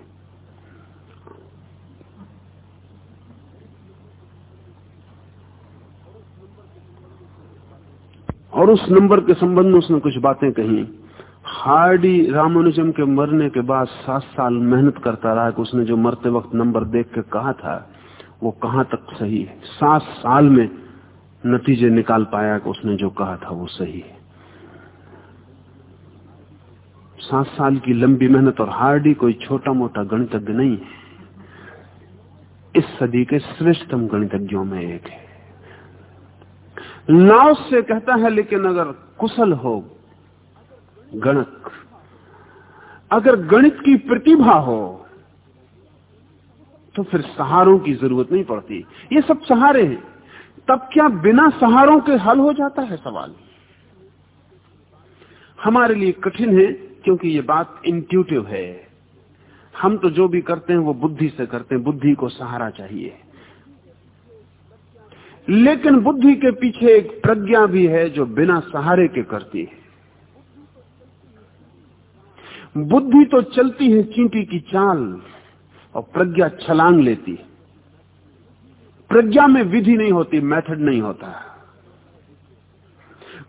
और उस नंबर के संबंध में उसने कुछ बातें कही। हार्डी रामानुजम के मरने के बाद सात साल मेहनत करता रहा कि उसने जो मरते वक्त नंबर देख के कहा था, वो कहाँ तक सही है। सात साल में नतीजे निकाल पाया कि उसने जो कहा था वो सही है। सात साल की लंबी मेहनत और हार्डी कोई छोटा मोटा गणितज्ञ नहीं है। इस सदी के श्रेष्ठतम गणितज्ञों में एक है। लाओस से कहता है, लेकिन अगर कुशल हो गणक अगर गणित की प्रतिभा हो तो फिर सहारों की ज़रूरत नहीं पड़ती। ये सब सहारे हैं। तब क्या बिना सहारों के हल हो जाता है सवाल? हमारे लिए कठिन है, क्योंकि ये बात इंट्यूटिव है। हम तो जो भी करते हैं, वो बुद्धि से करते हैं। बुद्धि को सहारा चाहिए। लेकिन बुद्धि के पीछे एक प्रज्ञा भी है जो बिना सहारे के करती है। बुद्धि तो चलती है चींटी की चाल और प्रज्ञा छलांग लेती है। प्रज्ञा में विधि नहीं होती, मेथड नहीं होता।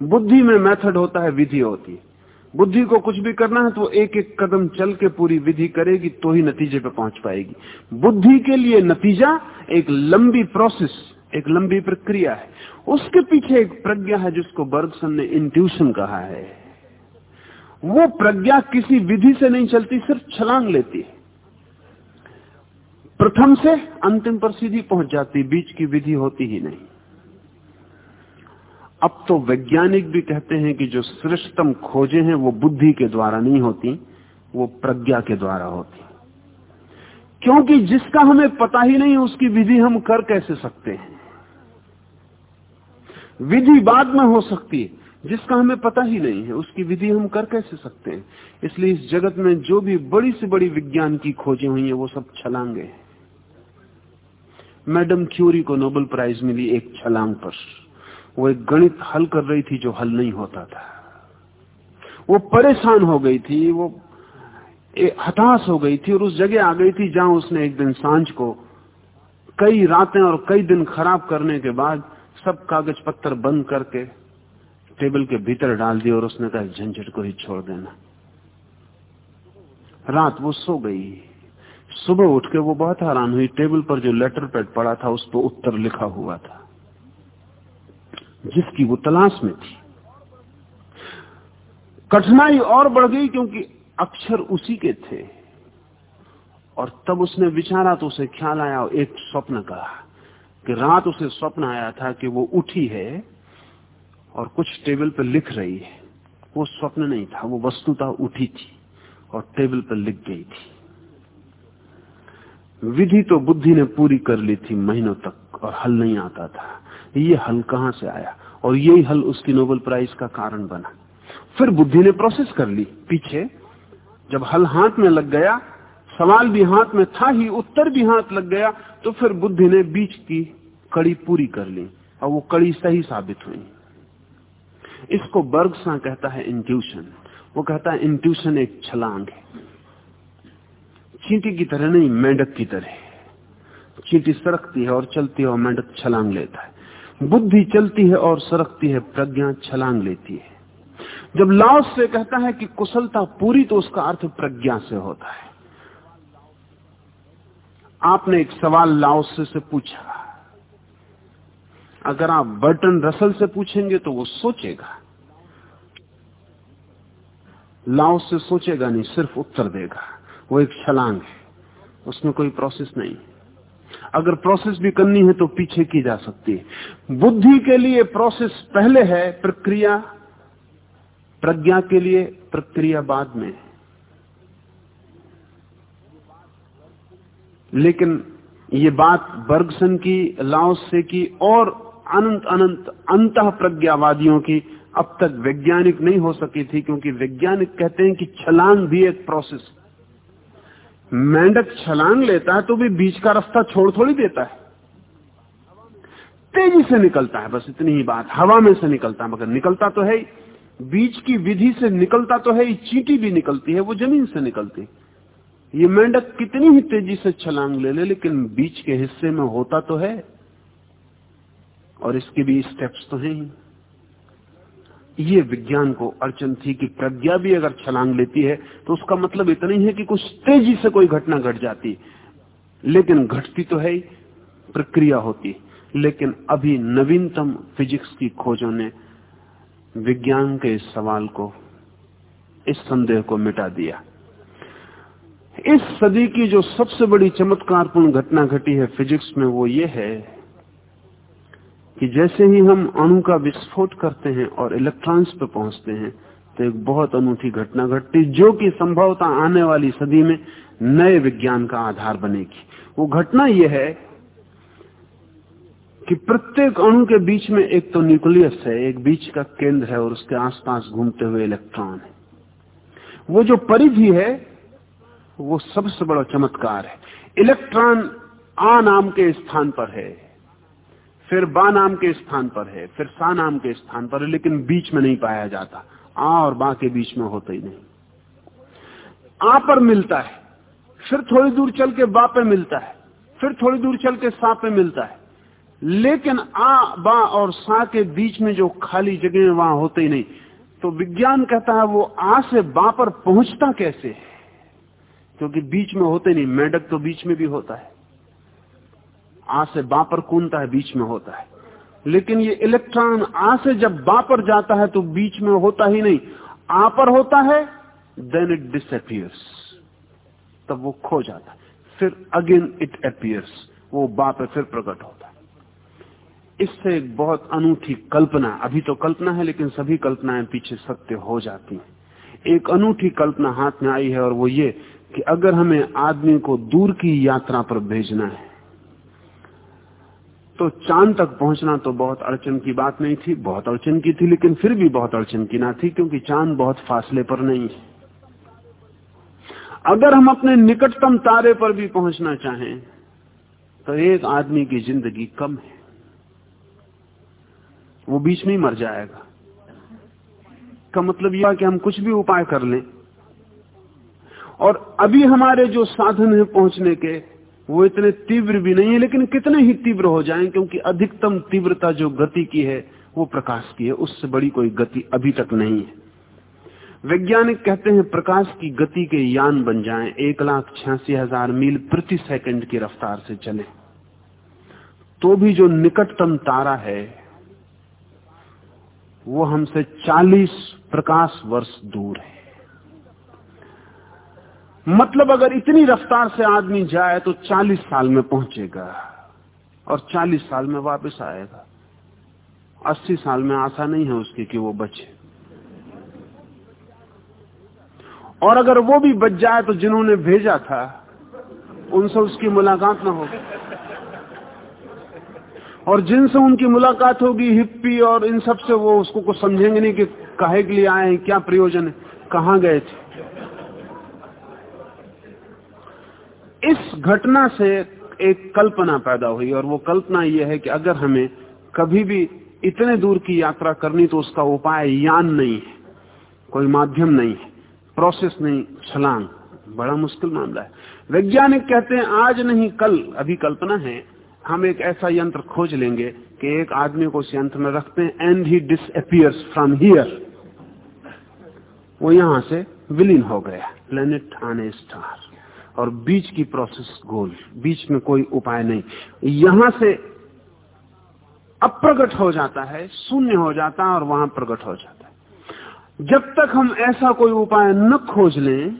बुद्धि में मेथड होता है, विधि होती बुद्धि को कुछ भी करना है तो एक एक कदम चल के पूरी विधि करेगी तो ही नतीजे पे पहुँच पाएगी। बुद्धि के लिए नतीजा एक लंबी प्रोसेस एक लंबी प्रक्रिया है। उसके पीछे एक प्रज्ञा है जिसको बर्गसन ने इंट्यूशन कहा है। वो प्रज्ञा किसी विधि से नहीं चलती, सिर्फ़ छलांग लेती है। प्रथम से अंतिम पर सीधी पहुँच जाती, बीच की विधि होती ही नहीं। अब तो वैज्ञानिक भी कहते हैं कि जो श्रेष्ठतम खोजे हैं, वो बुद्धि के द्वारा नहीं होती, वो प्रज्ञा के द्वारा होती। क्योंकि जिसका हमें पता ही नहीं, उसकी विधि हम कर कैसे सकते हैं? विधि बाद में हो सकती है, जिसका हमें पता ही नहीं है, उसकी विधि हम कर कैसे सकते हैं? इसलिए इस जगत में जो भी बड़ी से बड़ी विज्ञान की खोजें हुई है, वो सब छलांगे हैं। मैडम क्यूरी को नोबेल प्राइज मिली एक छलांग पर। वो एक गणित हल कर रही थी जो हल नहीं होता था। वो परेशान हो गई थी, वो हताश हो गई थी और उस जगह आ गई थी जहाँ उसने एक दिन साँझ को कई रातें और कई दिन खराब करने के बाद सब कागज़ पत्थर बंद करके टेबल के भीतर डाल दिया और उसने कहा, झंझट को ही छोड़ देना। रात वो सो गई। सुबह उठ के वो बहुत हैरान हुई। टेबल पर जो लेटर पैड पड़ा था, उस पर उत्तर लिखा हुआ था, जिसकी वो तलाश में थी। कठिनाई और बढ़ गई क्योंकि अक्षर उसी के थे। और तब उसने विचारा तो उसे ख्याल आया और एक स्वप्न कहा कि रात उसे स्वप्न आया था कि वो उठी है और कुछ टेबल पर लिख रही है। वो स्वप्न नहीं था, वो वस्तुता उठी थी और टेबल पर लिख गई थी। विधि तो बुद्धि ने पूरी कर ली थी महीनों तक और हल नहीं आता था। ये हल कहाँ से आया? और यही हल उसकी नोबेल प्राइज का कारण बना। फिर बुद्धि ने प्रोसेस कर ली। पीछे जब हल हाथ में लग गया सवाल भी हाथ में था ही, उत्तर भी हाथ लग गया तो फिर बुद्धि ने बीच की कड़ी पूरी कर ली, और वो कड़ी सही साबित हुई। इसको बर्गसा कहता है इंट्यूशन वो कहता है इंट्यूशन एक छलांग है। चींटी की तरह नहीं, मेंढक की तरह चींटी सरकती है और चलती है, और मेंढक छलांग लेता है। बुद्धि चलती है और सरकती है, प्रज्ञा छलांग लेती है। जब लाओस से कहता है कि कुशलता पूरी तो उसका अर्थ प्रज्ञा से होता है। आपने एक सवाल लाओस से, पूछा। अगर आप बर्टन रसल से पूछेंगे तो वो सोचेगा। लाओस से सोचेगा नहीं सिर्फ़ उत्तर देगा। वो एक छलांग है। उसमें कोई प्रोसेस नहीं। अगर प्रोसेस भी करनी है तो पीछे की जा सकती है। बुद्धि के लिए प्रोसेस पहले है प्रक्रिया प्रज्ञा के लिए प्रक्रिया बाद में लेकिन ये बात बर्गसन की, लाओस की और अनंत अनंत अंत प्रज्ञावादियों की अब तक वैज्ञानिक नहीं हो सकी थी, क्योंकि वैज्ञानिक कहते हैं कि छलांग भी एक प्रोसेस मेंढक छलांग लेता है तो भी बीच का रास्ता छोड़ थोड़ी देता है। तेज़ी से निकलता है, बस इतनी ही बात। हवा में से निकलता है मगर निकलता तो है बीच की विधि से निकलता तो है चीटी भी निकलती है, वो ज़मीन से निकलती ये मेंढक कितनी ही तेज़ी से छलांग ले ले, लेकिन बीच के हिस्से में होता तो है, और इसके भी स्टेप्स तो हैं ही। ये विज्ञान को अड़चन थी कि प्रज्ञा भी अगर छलांग लेती है तो उसका मतलब इतना ही है कि कुछ तेज़ी से कोई घटना घट गट जाती। लेकिन घटती तो है ही, प्रक्रिया होती। लेकिन अभी नवीनतम फिजिक्स की खोजों ने विज्ञान के इस सवाल को, इस संदेह को मिटा दिया। इस सदी की जो सबसे बड़ी चमत्कारपूर्ण घटना घटी है फिजिक्स में वो ये है कि जैसे ही हम अणु का विस्फोट करते हैं और इलेक्ट्रॉन्स पे पहुँचते हैं तो एक बहुत अनूठी घटना घटती जो कि संभवतः आने वाली सदी में नए विज्ञान का आधार बनेगी। वो घटना यह है कि प्रत्येक अणु के बीच में एक तो न्यूक्लियस है, एक बीच का केंद्र है और उसके आसपास घूमते हुए इलेक्ट्रॉन है। वो जो परिधि है वो सबसे बड़ा चमत्कार है। इलेक्ट्रॉन आ नाम के स्थान पर है, फिर बा नाम के स्थान पर है, फिर सा नाम के स्थान पर है, लेकिन बीच में नहीं पाया जाता। आ और बा के बीच में होता ही नहीं। आ पर मिलता है, फिर थोड़ी दूर चल के बा पे मिलता है, फिर थोड़ी दूर चल के सा पे मिलता है। लेकिन आ, बा और सा के बीच में जो खाली जगह वहाँ होते ही नहीं। तो विज्ञान कहता है वो आ से बा पर पहुँचता कैसे है? क्योंकि बीच में होते नहीं, मेढक तो बीच में भी होता है। आ से बा पर कूदता है, बीच में होता है। लेकिन ये इलेक्ट्रॉन आ से जब बा पर जाता है तो बीच में होता ही नहीं। आ पर होता है देन इट डिसअपियर्स तब वो खो जाता है। फिर अगेन इट अपियर्स वो बा पे फिर प्रकट होता है। इससे एक बहुत अनूठी कल्पना, अभी तो कल्पना है, लेकिन सभी कल्पनाएँ पीछे सत्य हो जाती हैं। एक अनूठी कल्पना हाथ में आई है और वो ये कि अगर हमें आदमी को दूर की यात्रा पर भेजना है तो चाँद तक पहुँचना तो बहुत अड़चन की बात नहीं थी, बहुत अड़चन की थी, लेकिन फिर भी बहुत अड़चन की ना थी, क्योंकि चाँद बहुत फासले पर नहीं है। अगर हम अपने निकटतम तारे पर भी पहुँचना चाहें तो एक आदमी की ज़िंदगी कम है। वो बीच में ही मर जाएगा। का मतलब यह कि हम कुछ भी उपाय कर लें और अभी हमारे जो साधन है पहुँचने के, वो इतने तीव्र भी नहीं है, लेकिन कितने ही तीव्र हो जाएँ, क्योंकि अधिकतम तीव्रता जो गति की है, वो प्रकाश की है, उससे बड़ी कोई गति अभी तक नहीं है। वैज्ञानिक कहते हैं प्रकाश की गति के यान बन जाएँ, एक लाख छियासी हज़ार मील प्रति सेकंड की रफ्तार से चले। तो भी जो निकटतम तारा है, वो हमसे 40 प्रकाश वर्ष दूर है। मतलब अगर इतनी रफ्तार से आदमी जाए तो 40 साल में पहुंचेगा और 40 साल में वापस आएगा। 80 साल में आशा नहीं है उसकी कि वो बचे। और अगर वो भी बच जाए तो जिन्होंने भेजा था, उनसे उसकी मुलाकात ना हो। और जिनसे उनकी मुलाकात होगी, हिप्पी और इन सबसे वो उसको कुछ समझेंगे नहीं कि काहे के लिए आए हैं, क्या प्रयोजन है, कहाँ गए थे? इस घटना से एक कल्पना पैदा हुई और वो कल्पना ये है कि अगर हमें कभी भी इतने दूर की यात्रा करनी तो उसका उपाय यान नहीं है, कोई माध्यम नहीं है प्रोसेस नहीं, छलांग, बड़ा मुश्किल मामला है। वैज्ञानिक कहते हैं, आज नहीं कल, अभी कल्पना है, हम एक ऐसा यंत्र खोज लेंगे कि एक आदमी को उस यंत्र में रखते हैं and he disappears from here वो यहाँ से विलीन हो गया प्लेनेट आन स्टार। और बीच की प्रोसेस गोल। बीच में कोई उपाय नहीं। यहाँ से अप्रगट हो जाता है, शून्य हो जाता है और वहाँ प्रकट हो जाता है। जब तक हम ऐसा कोई उपाय न खोज लें,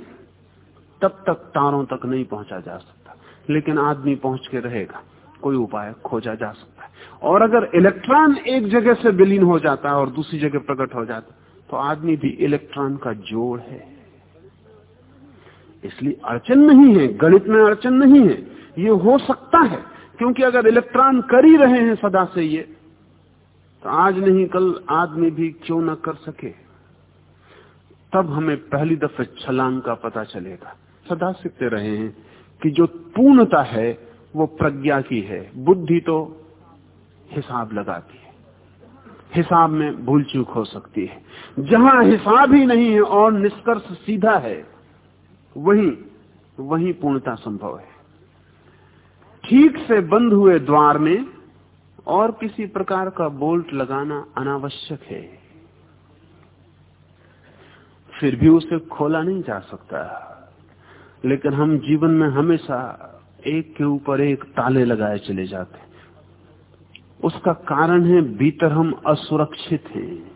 तब तक तारों तक नहीं पहुँचा जा सकता। लेकिन आदमी पहुँच के रहेगा। कोई उपाय खोजा जा सकता है। और अगर इलेक्ट्रॉन एक जगह से विलीन हो जाता है और दूसरी जगह प्रकट हो जाता तो आदमी भी इलेक्ट्रॉन का जोड़ है। इसलिए अड़चन नहीं है, गणित में अड़चन नहीं है, ये हो सकता है, क्योंकि अगर इलेक्ट्रॉन कर ही रहे हैं सदा से ये तो आज नहीं, कल आदमी भी क्यों ना कर सके? तब हमें पहली दफे छलांग का पता चलेगा। सदा सीखते रहे हैं कि जो पूर्णता है, वो प्रज्ञा की है। बुद्धि तो हिसाब लगाती है। हिसाब में भूल चूक हो सकती है। जहाँ हिसाब ही नहीं है और निष्कर्ष सीधा है वही वही पूर्णता संभव है। ठीक से बंद हुए द्वार में और किसी प्रकार का बोल्ट लगाना अनावश्यक है। फिर भी उसे खोला नहीं जा सकता। लेकिन हम जीवन में हमेशा एक के ऊपर एक ताले लगाए चले जाते उसका कारण है, भीतर हम असुरक्षित हैं।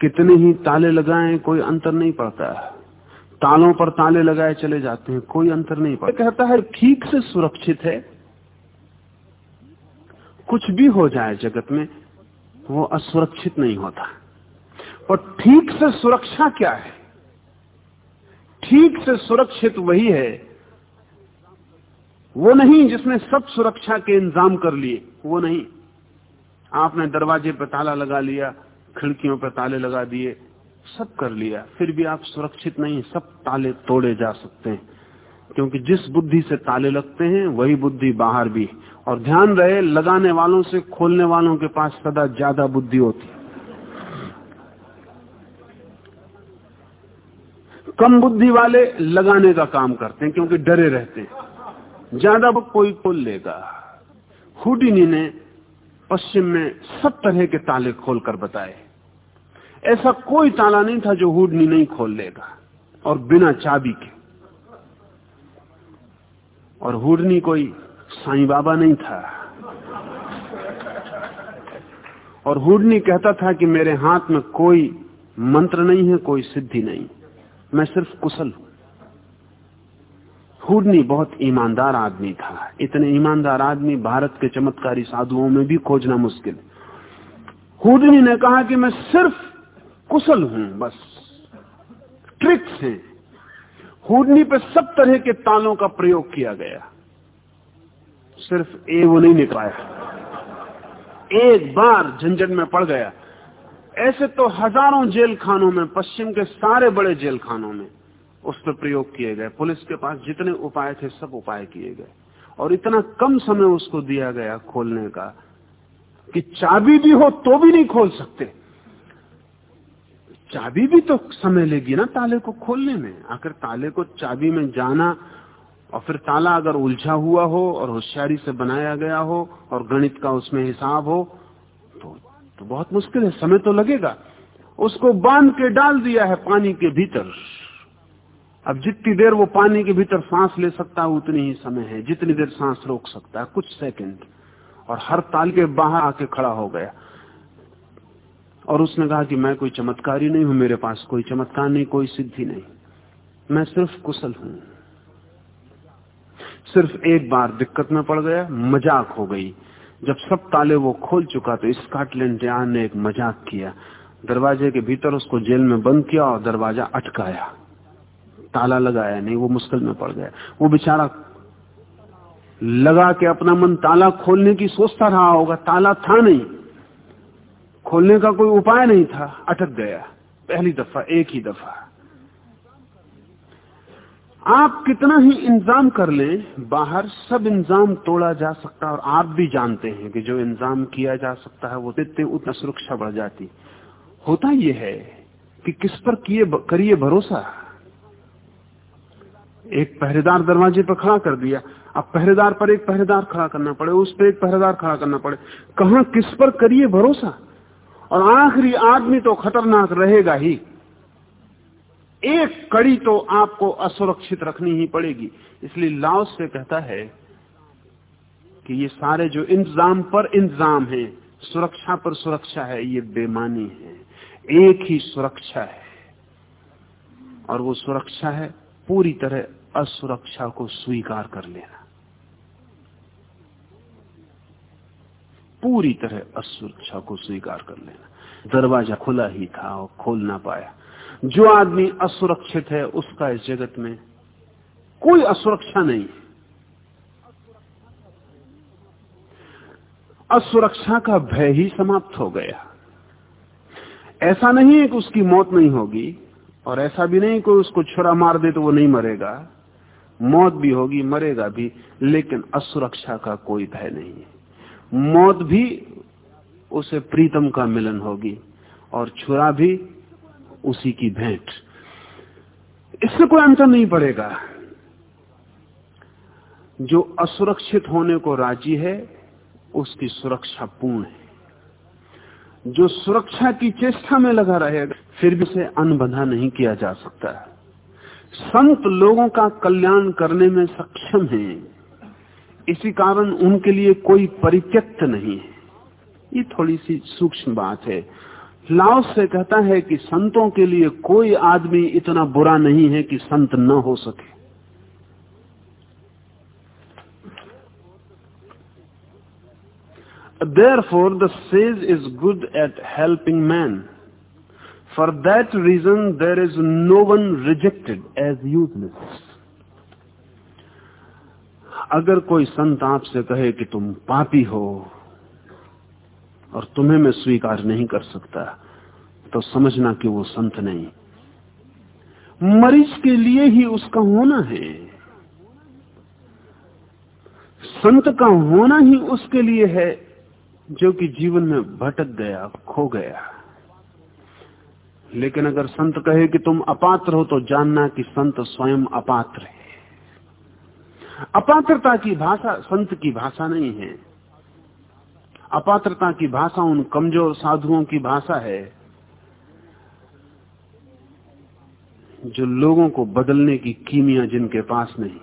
कितने ही ताले लगाएँ, कोई अंतर नहीं पड़ता। तालों पर ताले लगाए चले जाते हैं कोई अंतर नहीं पड़ता। कहता है ठीक से सुरक्षित है। कुछ भी हो जाए जगत में वो असुरक्षित नहीं होता। और ठीक से सुरक्षा क्या है? ठीक से सुरक्षित वही है वो नहीं जिसने सब सुरक्षा के इंतज़ाम कर लिए वो नहीं। आपने दरवाजे पर ताला लगा लिया खिड़कियों पर ताले लगा दिए सब कर लिया, फिर भी आप सुरक्षित नहीं, सब ताले तोड़े जा सकते हैं। क्योंकि जिस बुद्धि से ताले लगते हैं, वही बुद्धि बाहर भी। और ध्यान रहे, लगाने वालों से खोलने वालों के पास सदा ज़्यादा बुद्धि होती कम बुद्धि वाले लगाने का काम करते हैं, क्योंकि डरे रहते हैं। ज़्यादा कोई खोल लेगा। हुडिनी ने पश्चिम में सब तरह के ताले खोलकर बताए। ऐसा कोई ताला नहीं था जो हुडनी नहीं खोल लेगा। और बिना चाबी के। और हुडनी कोई साईं बाबा नहीं था। और हुडनी कहता था कि मेरे हाथ में कोई मंत्र नहीं है, कोई सिद्धि नहीं। मैं सिर्फ़ कुशल हूँ। हुडनी बहुत ईमानदार आदमी था। इतने ईमानदार आदमी भारत के चमत्कारी साधुओं में भी खोजना मुश्किल। हुडनी ने कहा कि मैं सिर्फ़ कुशल हूँ, बस। ट्रिक्स हैं हुडनी पे सब तरह के तालों का प्रयोग किया गया। सिर्फ़ ए वो नहीं निकाया एक बार झंझट में पड़ गया। ऐसे तो हज़ारों जेल खानों में, पश्चिम के सारे बड़े जेल खानों में उस पर प्रयोग किए गए। पुलिस के पास जितने उपाय थे, सब उपाय किए गए। और इतना कम समय उसको दिया गया खोलने का कि चाबी भी हो तो भी नहीं खोल सकते। चाबी भी तो समय लेगी ना ताले को खोलने में। आखिर ताले को चाबी में जाना और फिर ताला अगर उलझा हुआ हो और होशियारी से बनाया गया हो और गणित का उसमें हिसाब हो तो तो बहुत मुश्किल है, समय तो लगेगा। उसको बाँध के डाल दिया है पानी के भीतर। अब जितनी देर वो पानी के भीतर सांस ले सकता है, उतनी ही समय है। जितनी देर सांस रोक सकता है, कुछ सेकंड। और हर ताल के बाहर आके खड़ा हो गया। और उसने कहा कि मैं कोई चमत्कारी नहीं हूँ, मेरे पास कोई चमत्कार नहीं, कोई सिद्धि नहीं। मैं सिर्फ़ कुशल हूँ। सिर्फ़ एक बार दिक्कत में पड़ गया, मज़ाक हो गई। जब सब ताले वो खोल चुका तो स्कॉटलैंड यार्ड ने एक मज़ाक किया। दरवाजे के भीतर उसको जेल में बंद किया और दरवाज़ा अटकाया। ताला लगाया, नहीं, वो मुश्किल में पड़ गया। वो बेचारा लगा के अपना मन ताला खोलने की सोचता रहा होगा, ताला था नहीं। खोलने का कोई उपाय नहीं था, अटक गया। पहली दफ़ा, एक ही दफ़ा। आप कितना ही इंतज़ाम कर लें, बाहर सब इंतज़ाम तोड़ा जा सकता है और आप भी जानते हैं कि जो इंतज़ाम किया जा सकता है, वो देते उतना सुरक्षा बढ़ जाती। होता यह है कि किस पर किए करिए भरोसा। एक पहरेदार दरवाजे पर खड़ा कर दिया। अब पहरेदार पर एक पहरेदार खड़ा करना पड़े, उस पर एक पहरेदार खड़ा करना पड़े। कहा किस पर करिए भरोसा? और आखिरी आदमी तो खतरनाक रहेगा ही। एक कड़ी तो आपको असुरक्षित रखनी ही पड़ेगी। इसलिए लाओस से कहता है कि ये सारे जो इंतज़ाम पर इंतज़ाम है, सुरक्षा पर सुरक्षा है, ये बेमानी है। एक ही सुरक्षा है। और वो सुरक्षा है पूरी तरह असुरक्षा को स्वीकार कर लेना। पूरी तरह असुरक्षा को स्वीकार कर लेना। दरवाज़ा खुला ही था और खोल ना पाया। जो आदमी असुरक्षित है, उसका इस जगत में कोई असुरक्षा नहीं असुरक्षा का भय ही समाप्त हो गया। ऐसा नहीं है कि उसकी मौत नहीं होगी, और ऐसा भी नहीं कोई उसको छुरा मार दे तो वो नहीं मरेगा। मौत भी होगी, मरेगा भी, लेकिन असुरक्षा का कोई भय नहीं है। मौत भी उसे प्रीतम का मिलन होगी और छुरा भी उसी की भेंट। इससे कोई अंतर नहीं पड़ेगा। जो असुरक्षित होने को राज़ी है, उसकी सुरक्षा पूर्ण है। जो सुरक्षा की चेष्टा में लगा रहेगा फिर भी उसे अनबंधा नहीं किया जा सकता। संत लोगों का कल्याण करने में सक्षम हैं। इसी कारण उनके लिए कोई परित्यक्त नहीं है ये थोड़ी सी सूक्ष्म बात है लाओस से कहता है कि संतों के लिए कोई आदमी इतना बुरा नहीं है कि संत न हो सके Therefore, the sage is good at helping man. For that reason, there is no one rejected as useless. अगर कोई संत आपसे कहे कि तुम पापी हो और तुम्हें मैं स्वीकार नहीं कर सकता तो समझना कि वो संत नहीं। मरीज़ के लिए ही उसका होना है। संत का होना ही उसके लिए है जो कि जीवन में भटक गया, खो गया। लेकिन अगर संत कहे कि तुम अपात्र हो तो जानना कि संत स्वयं अपात्र है। अपात्रता की भाषा संत की भाषा नहीं है। अपात्रता की भाषा उन कमज़ोर साधुओं की भाषा है, जो लोगों को बदलने की कीमिया जिनके पास नहीं।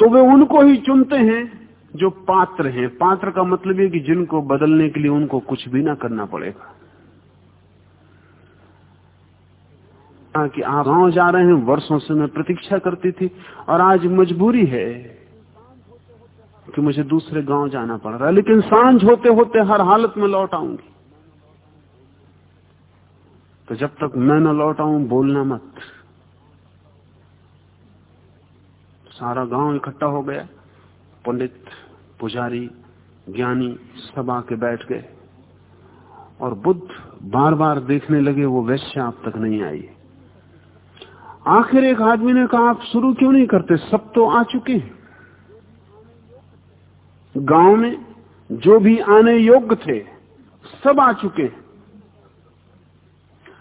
तो वे उनको ही चुनते हैं जो पात्र हैं। पात्र का मतलब है कि जिनको बदलने के लिए उनको कुछ भी ना करना पड़ेगा। कि आप गाँव जा रहे हैं, वर्षों से मैं प्रतीक्षा करती थी और आज मजबूरी है कि मुझे दूसरे गाँव जाना पड़ रहा है। लेकिन साँझ होते होते हर हालत में लौट आऊँगी। तो जब तक मैं न लौट आऊँ, बोलना मत। सारा गाँव इकट्ठा हो गया। पंडित, पुजारी, ज्ञानी सब आके बैठ गए। और बुद्ध बार बार देखने लगे, वो वैश्य आप तक नहीं आई। आखिर एक आदमी ने कहा, आप शुरू क्यों नहीं करते? सब तो आ चुके हैं। गाँव में जो भी आने योग्य थे, सब आ चुके हैं।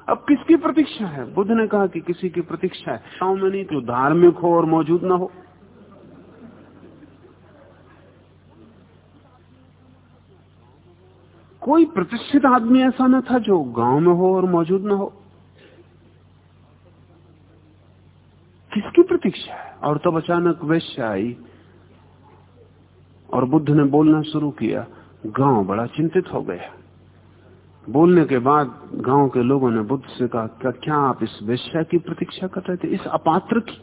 अब किसकी प्रतीक्षा है? बुद्ध ने कहा कि किसी की प्रतीक्षा है। गाँव में नहीं तो धार्मिक हो और मौजूद ना हो। कोई प्रतिष्ठित आदमी ऐसा न था जो गाँव में हो और मौजूद ना हो किसकी प्रतीक्षा है। और तब अचानक वैश्य आई और बुद्ध ने बोलना शुरू किया, गाँव बड़ा चिंतित हो गया। बोलने के बाद गाँव के लोगों ने बुद्ध से कहा, क्या क्या आप इस वेश्या की प्रतीक्षा कर रहे थे? इस अपात्र की?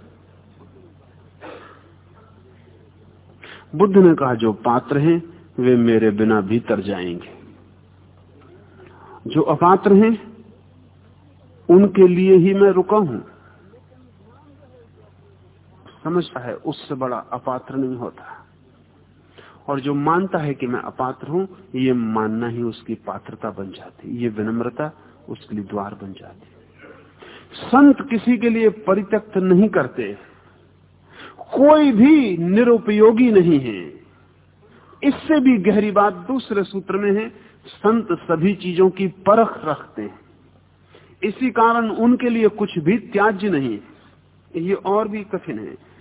बुद्ध ने कहा, जो पात्र हैं, वे मेरे बिना भीतर जाएँगे। जो अपात्र हैं, उनके लिए ही मैं रुका हूँ। समझता है, उससे बड़ा अपात्र नहीं होता। और जो मानता है कि मैं अपात्र हूँ, ये मानना ही उसकी पात्रता बन जाती, ये विनम्रता उसके लिए द्वार बन जाती। संत किसी के लिए परित्यक्त नहीं करते। कोई भी निरुपयोगी नहीं है। इससे भी गहरी बात दूसरे सूत्र में है, संत सभी चीज़ों की परख रखते हैं। इसी कारण उनके लिए कुछ भी त्याज्य नहीं ये और भी कठिन है।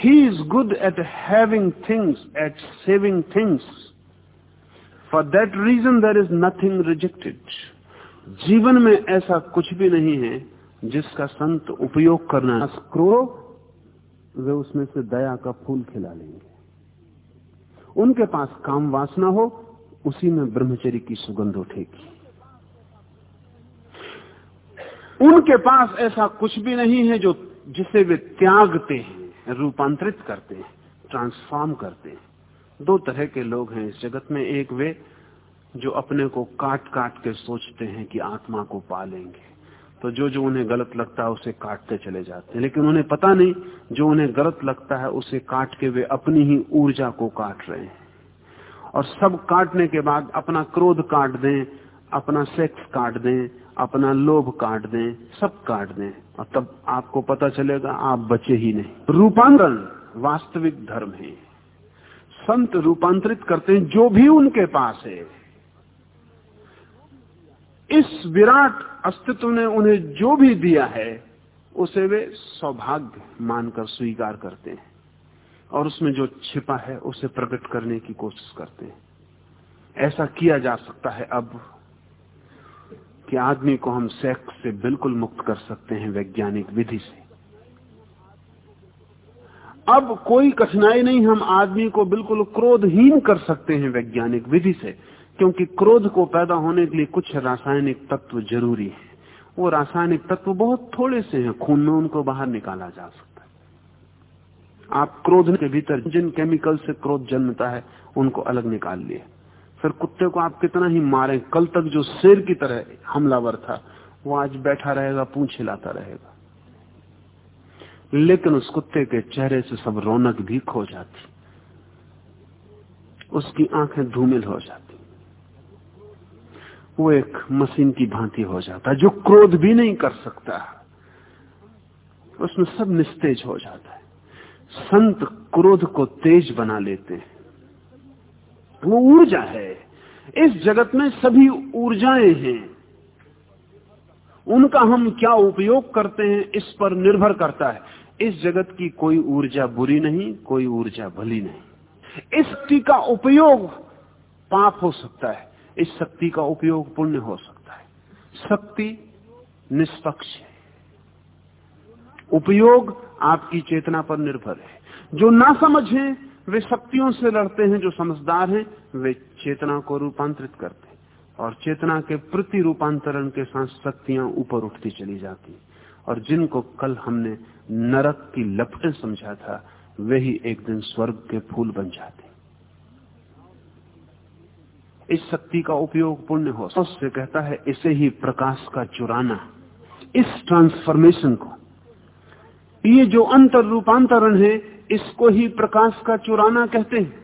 He is good at having things, at saving things. For that reason there is nothing rejected. जीवन में ऐसा कुछ भी नहीं है जिसका संत उपयोग करना क्रोध वे उसमें से दया का फूल खिला लेंगे उनके पास काम वासना हो उसी में ब्रह्मचर्य की सुगंध उठेगी उनके पास ऐसा कुछ भी नहीं है जो जिसे वे त्यागते हैं रूपांतरित करते हैं ट्रांसफॉर्म करते हैं। दो तरह के लोग हैं इस जगत में। एक वे जो अपने को काट काट के सोचते हैं कि आत्मा को पालेंगे। तो जो जो उन्हें गलत लगता है उसे काटते चले जाते हैं। लेकिन उन्हें पता नहीं, जो उन्हें गलत लगता है उसे काट के वे अपनी ही ऊर्जा को काट रहे हैं। और सब काटने के बाद अपना क्रोध काट दें, अपना सेक्स काट दें अपना लोभ काट दें, सब काट दें, और तब आपको पता चलेगा आप बचे ही नहीं। रूपांतरण वास्तविक धर्म है। संत रूपांतरित करते हैं जो भी उनके पास है। इस विराट अस्तित्व ने उन्हें जो भी दिया है, उसे वे सौभाग्य मानकर स्वीकार करते हैं। और उसमें जो छिपा है, उसे प्रकट करने की कोशिश करते हैं। ऐसा किया जा सकता है अब कि आदमी को हम सेक्स से बिल्कुल मुक्त कर सकते हैं वैज्ञानिक विधि से। अब कोई कठिनाई नहीं, हम आदमी को बिल्कुल क्रोधहीन कर सकते हैं वैज्ञानिक विधि से, क्योंकि क्रोध को पैदा होने के लिए कुछ रासायनिक तत्व ज़रूरी है। वो रासायनिक तत्व बहुत थोड़े से हैं, खून में उनको बाहर निकाला जा सकता है। आप क्रोध के भीतर जिन केमिकल से क्रोध जन्मता है, उनको अलग निकाल लिए। फिर कुत्ते को आप कितना ही मारे, कल तक जो शेर की तरह हमलावर था, वो आज बैठा रहेगा, पूछ हिलाता रहेगा। लेकिन उस कुत्ते के चेहरे से सब रौनक भी खो जाती, उसकी आँखें धूमिल हो जाती। वो एक मशीन की भांति हो जाता, जो क्रोध भी नहीं कर सकता। उसमें सब निस्तेज हो जाता है। संत क्रोध को तेज बना लेते हैं। वो ऊर्जा है। इस जगत में सभी ऊर्जाएँ हैं। उनका हम क्या उपयोग करते हैं, इस पर निर्भर करता है। इस जगत की कोई ऊर्जा बुरी नहीं, कोई ऊर्जा भली नहीं। इस शक्ति का उपयोग पाप हो सकता है। इस शक्ति का उपयोग पुण्य हो सकता है। शक्ति निष्पक्ष है। उपयोग आपकी चेतना पर निर्भर है। जो ना समझे वे शक्तियों से लड़ते हैं, जो समझदार हैं, वे चेतना को रूपांतरित करते हैं। और चेतना के प्रति रूपांतरण के साथ शक्तियाँ ऊपर उठती चली जाती और जिनको कल हमने नरक की लपटें समझा था, वे ही एक दिन स्वर्ग के फूल बन जाते इस शक्ति का उपयोग पुण्य हो, उससे कहता है, इसे ही प्रकाश का चुराना इस ट्रांसफॉर्मेशन को, ये जो अंतर रूपांतरण है इसको ही प्रकाश का चुराना कहते हैं।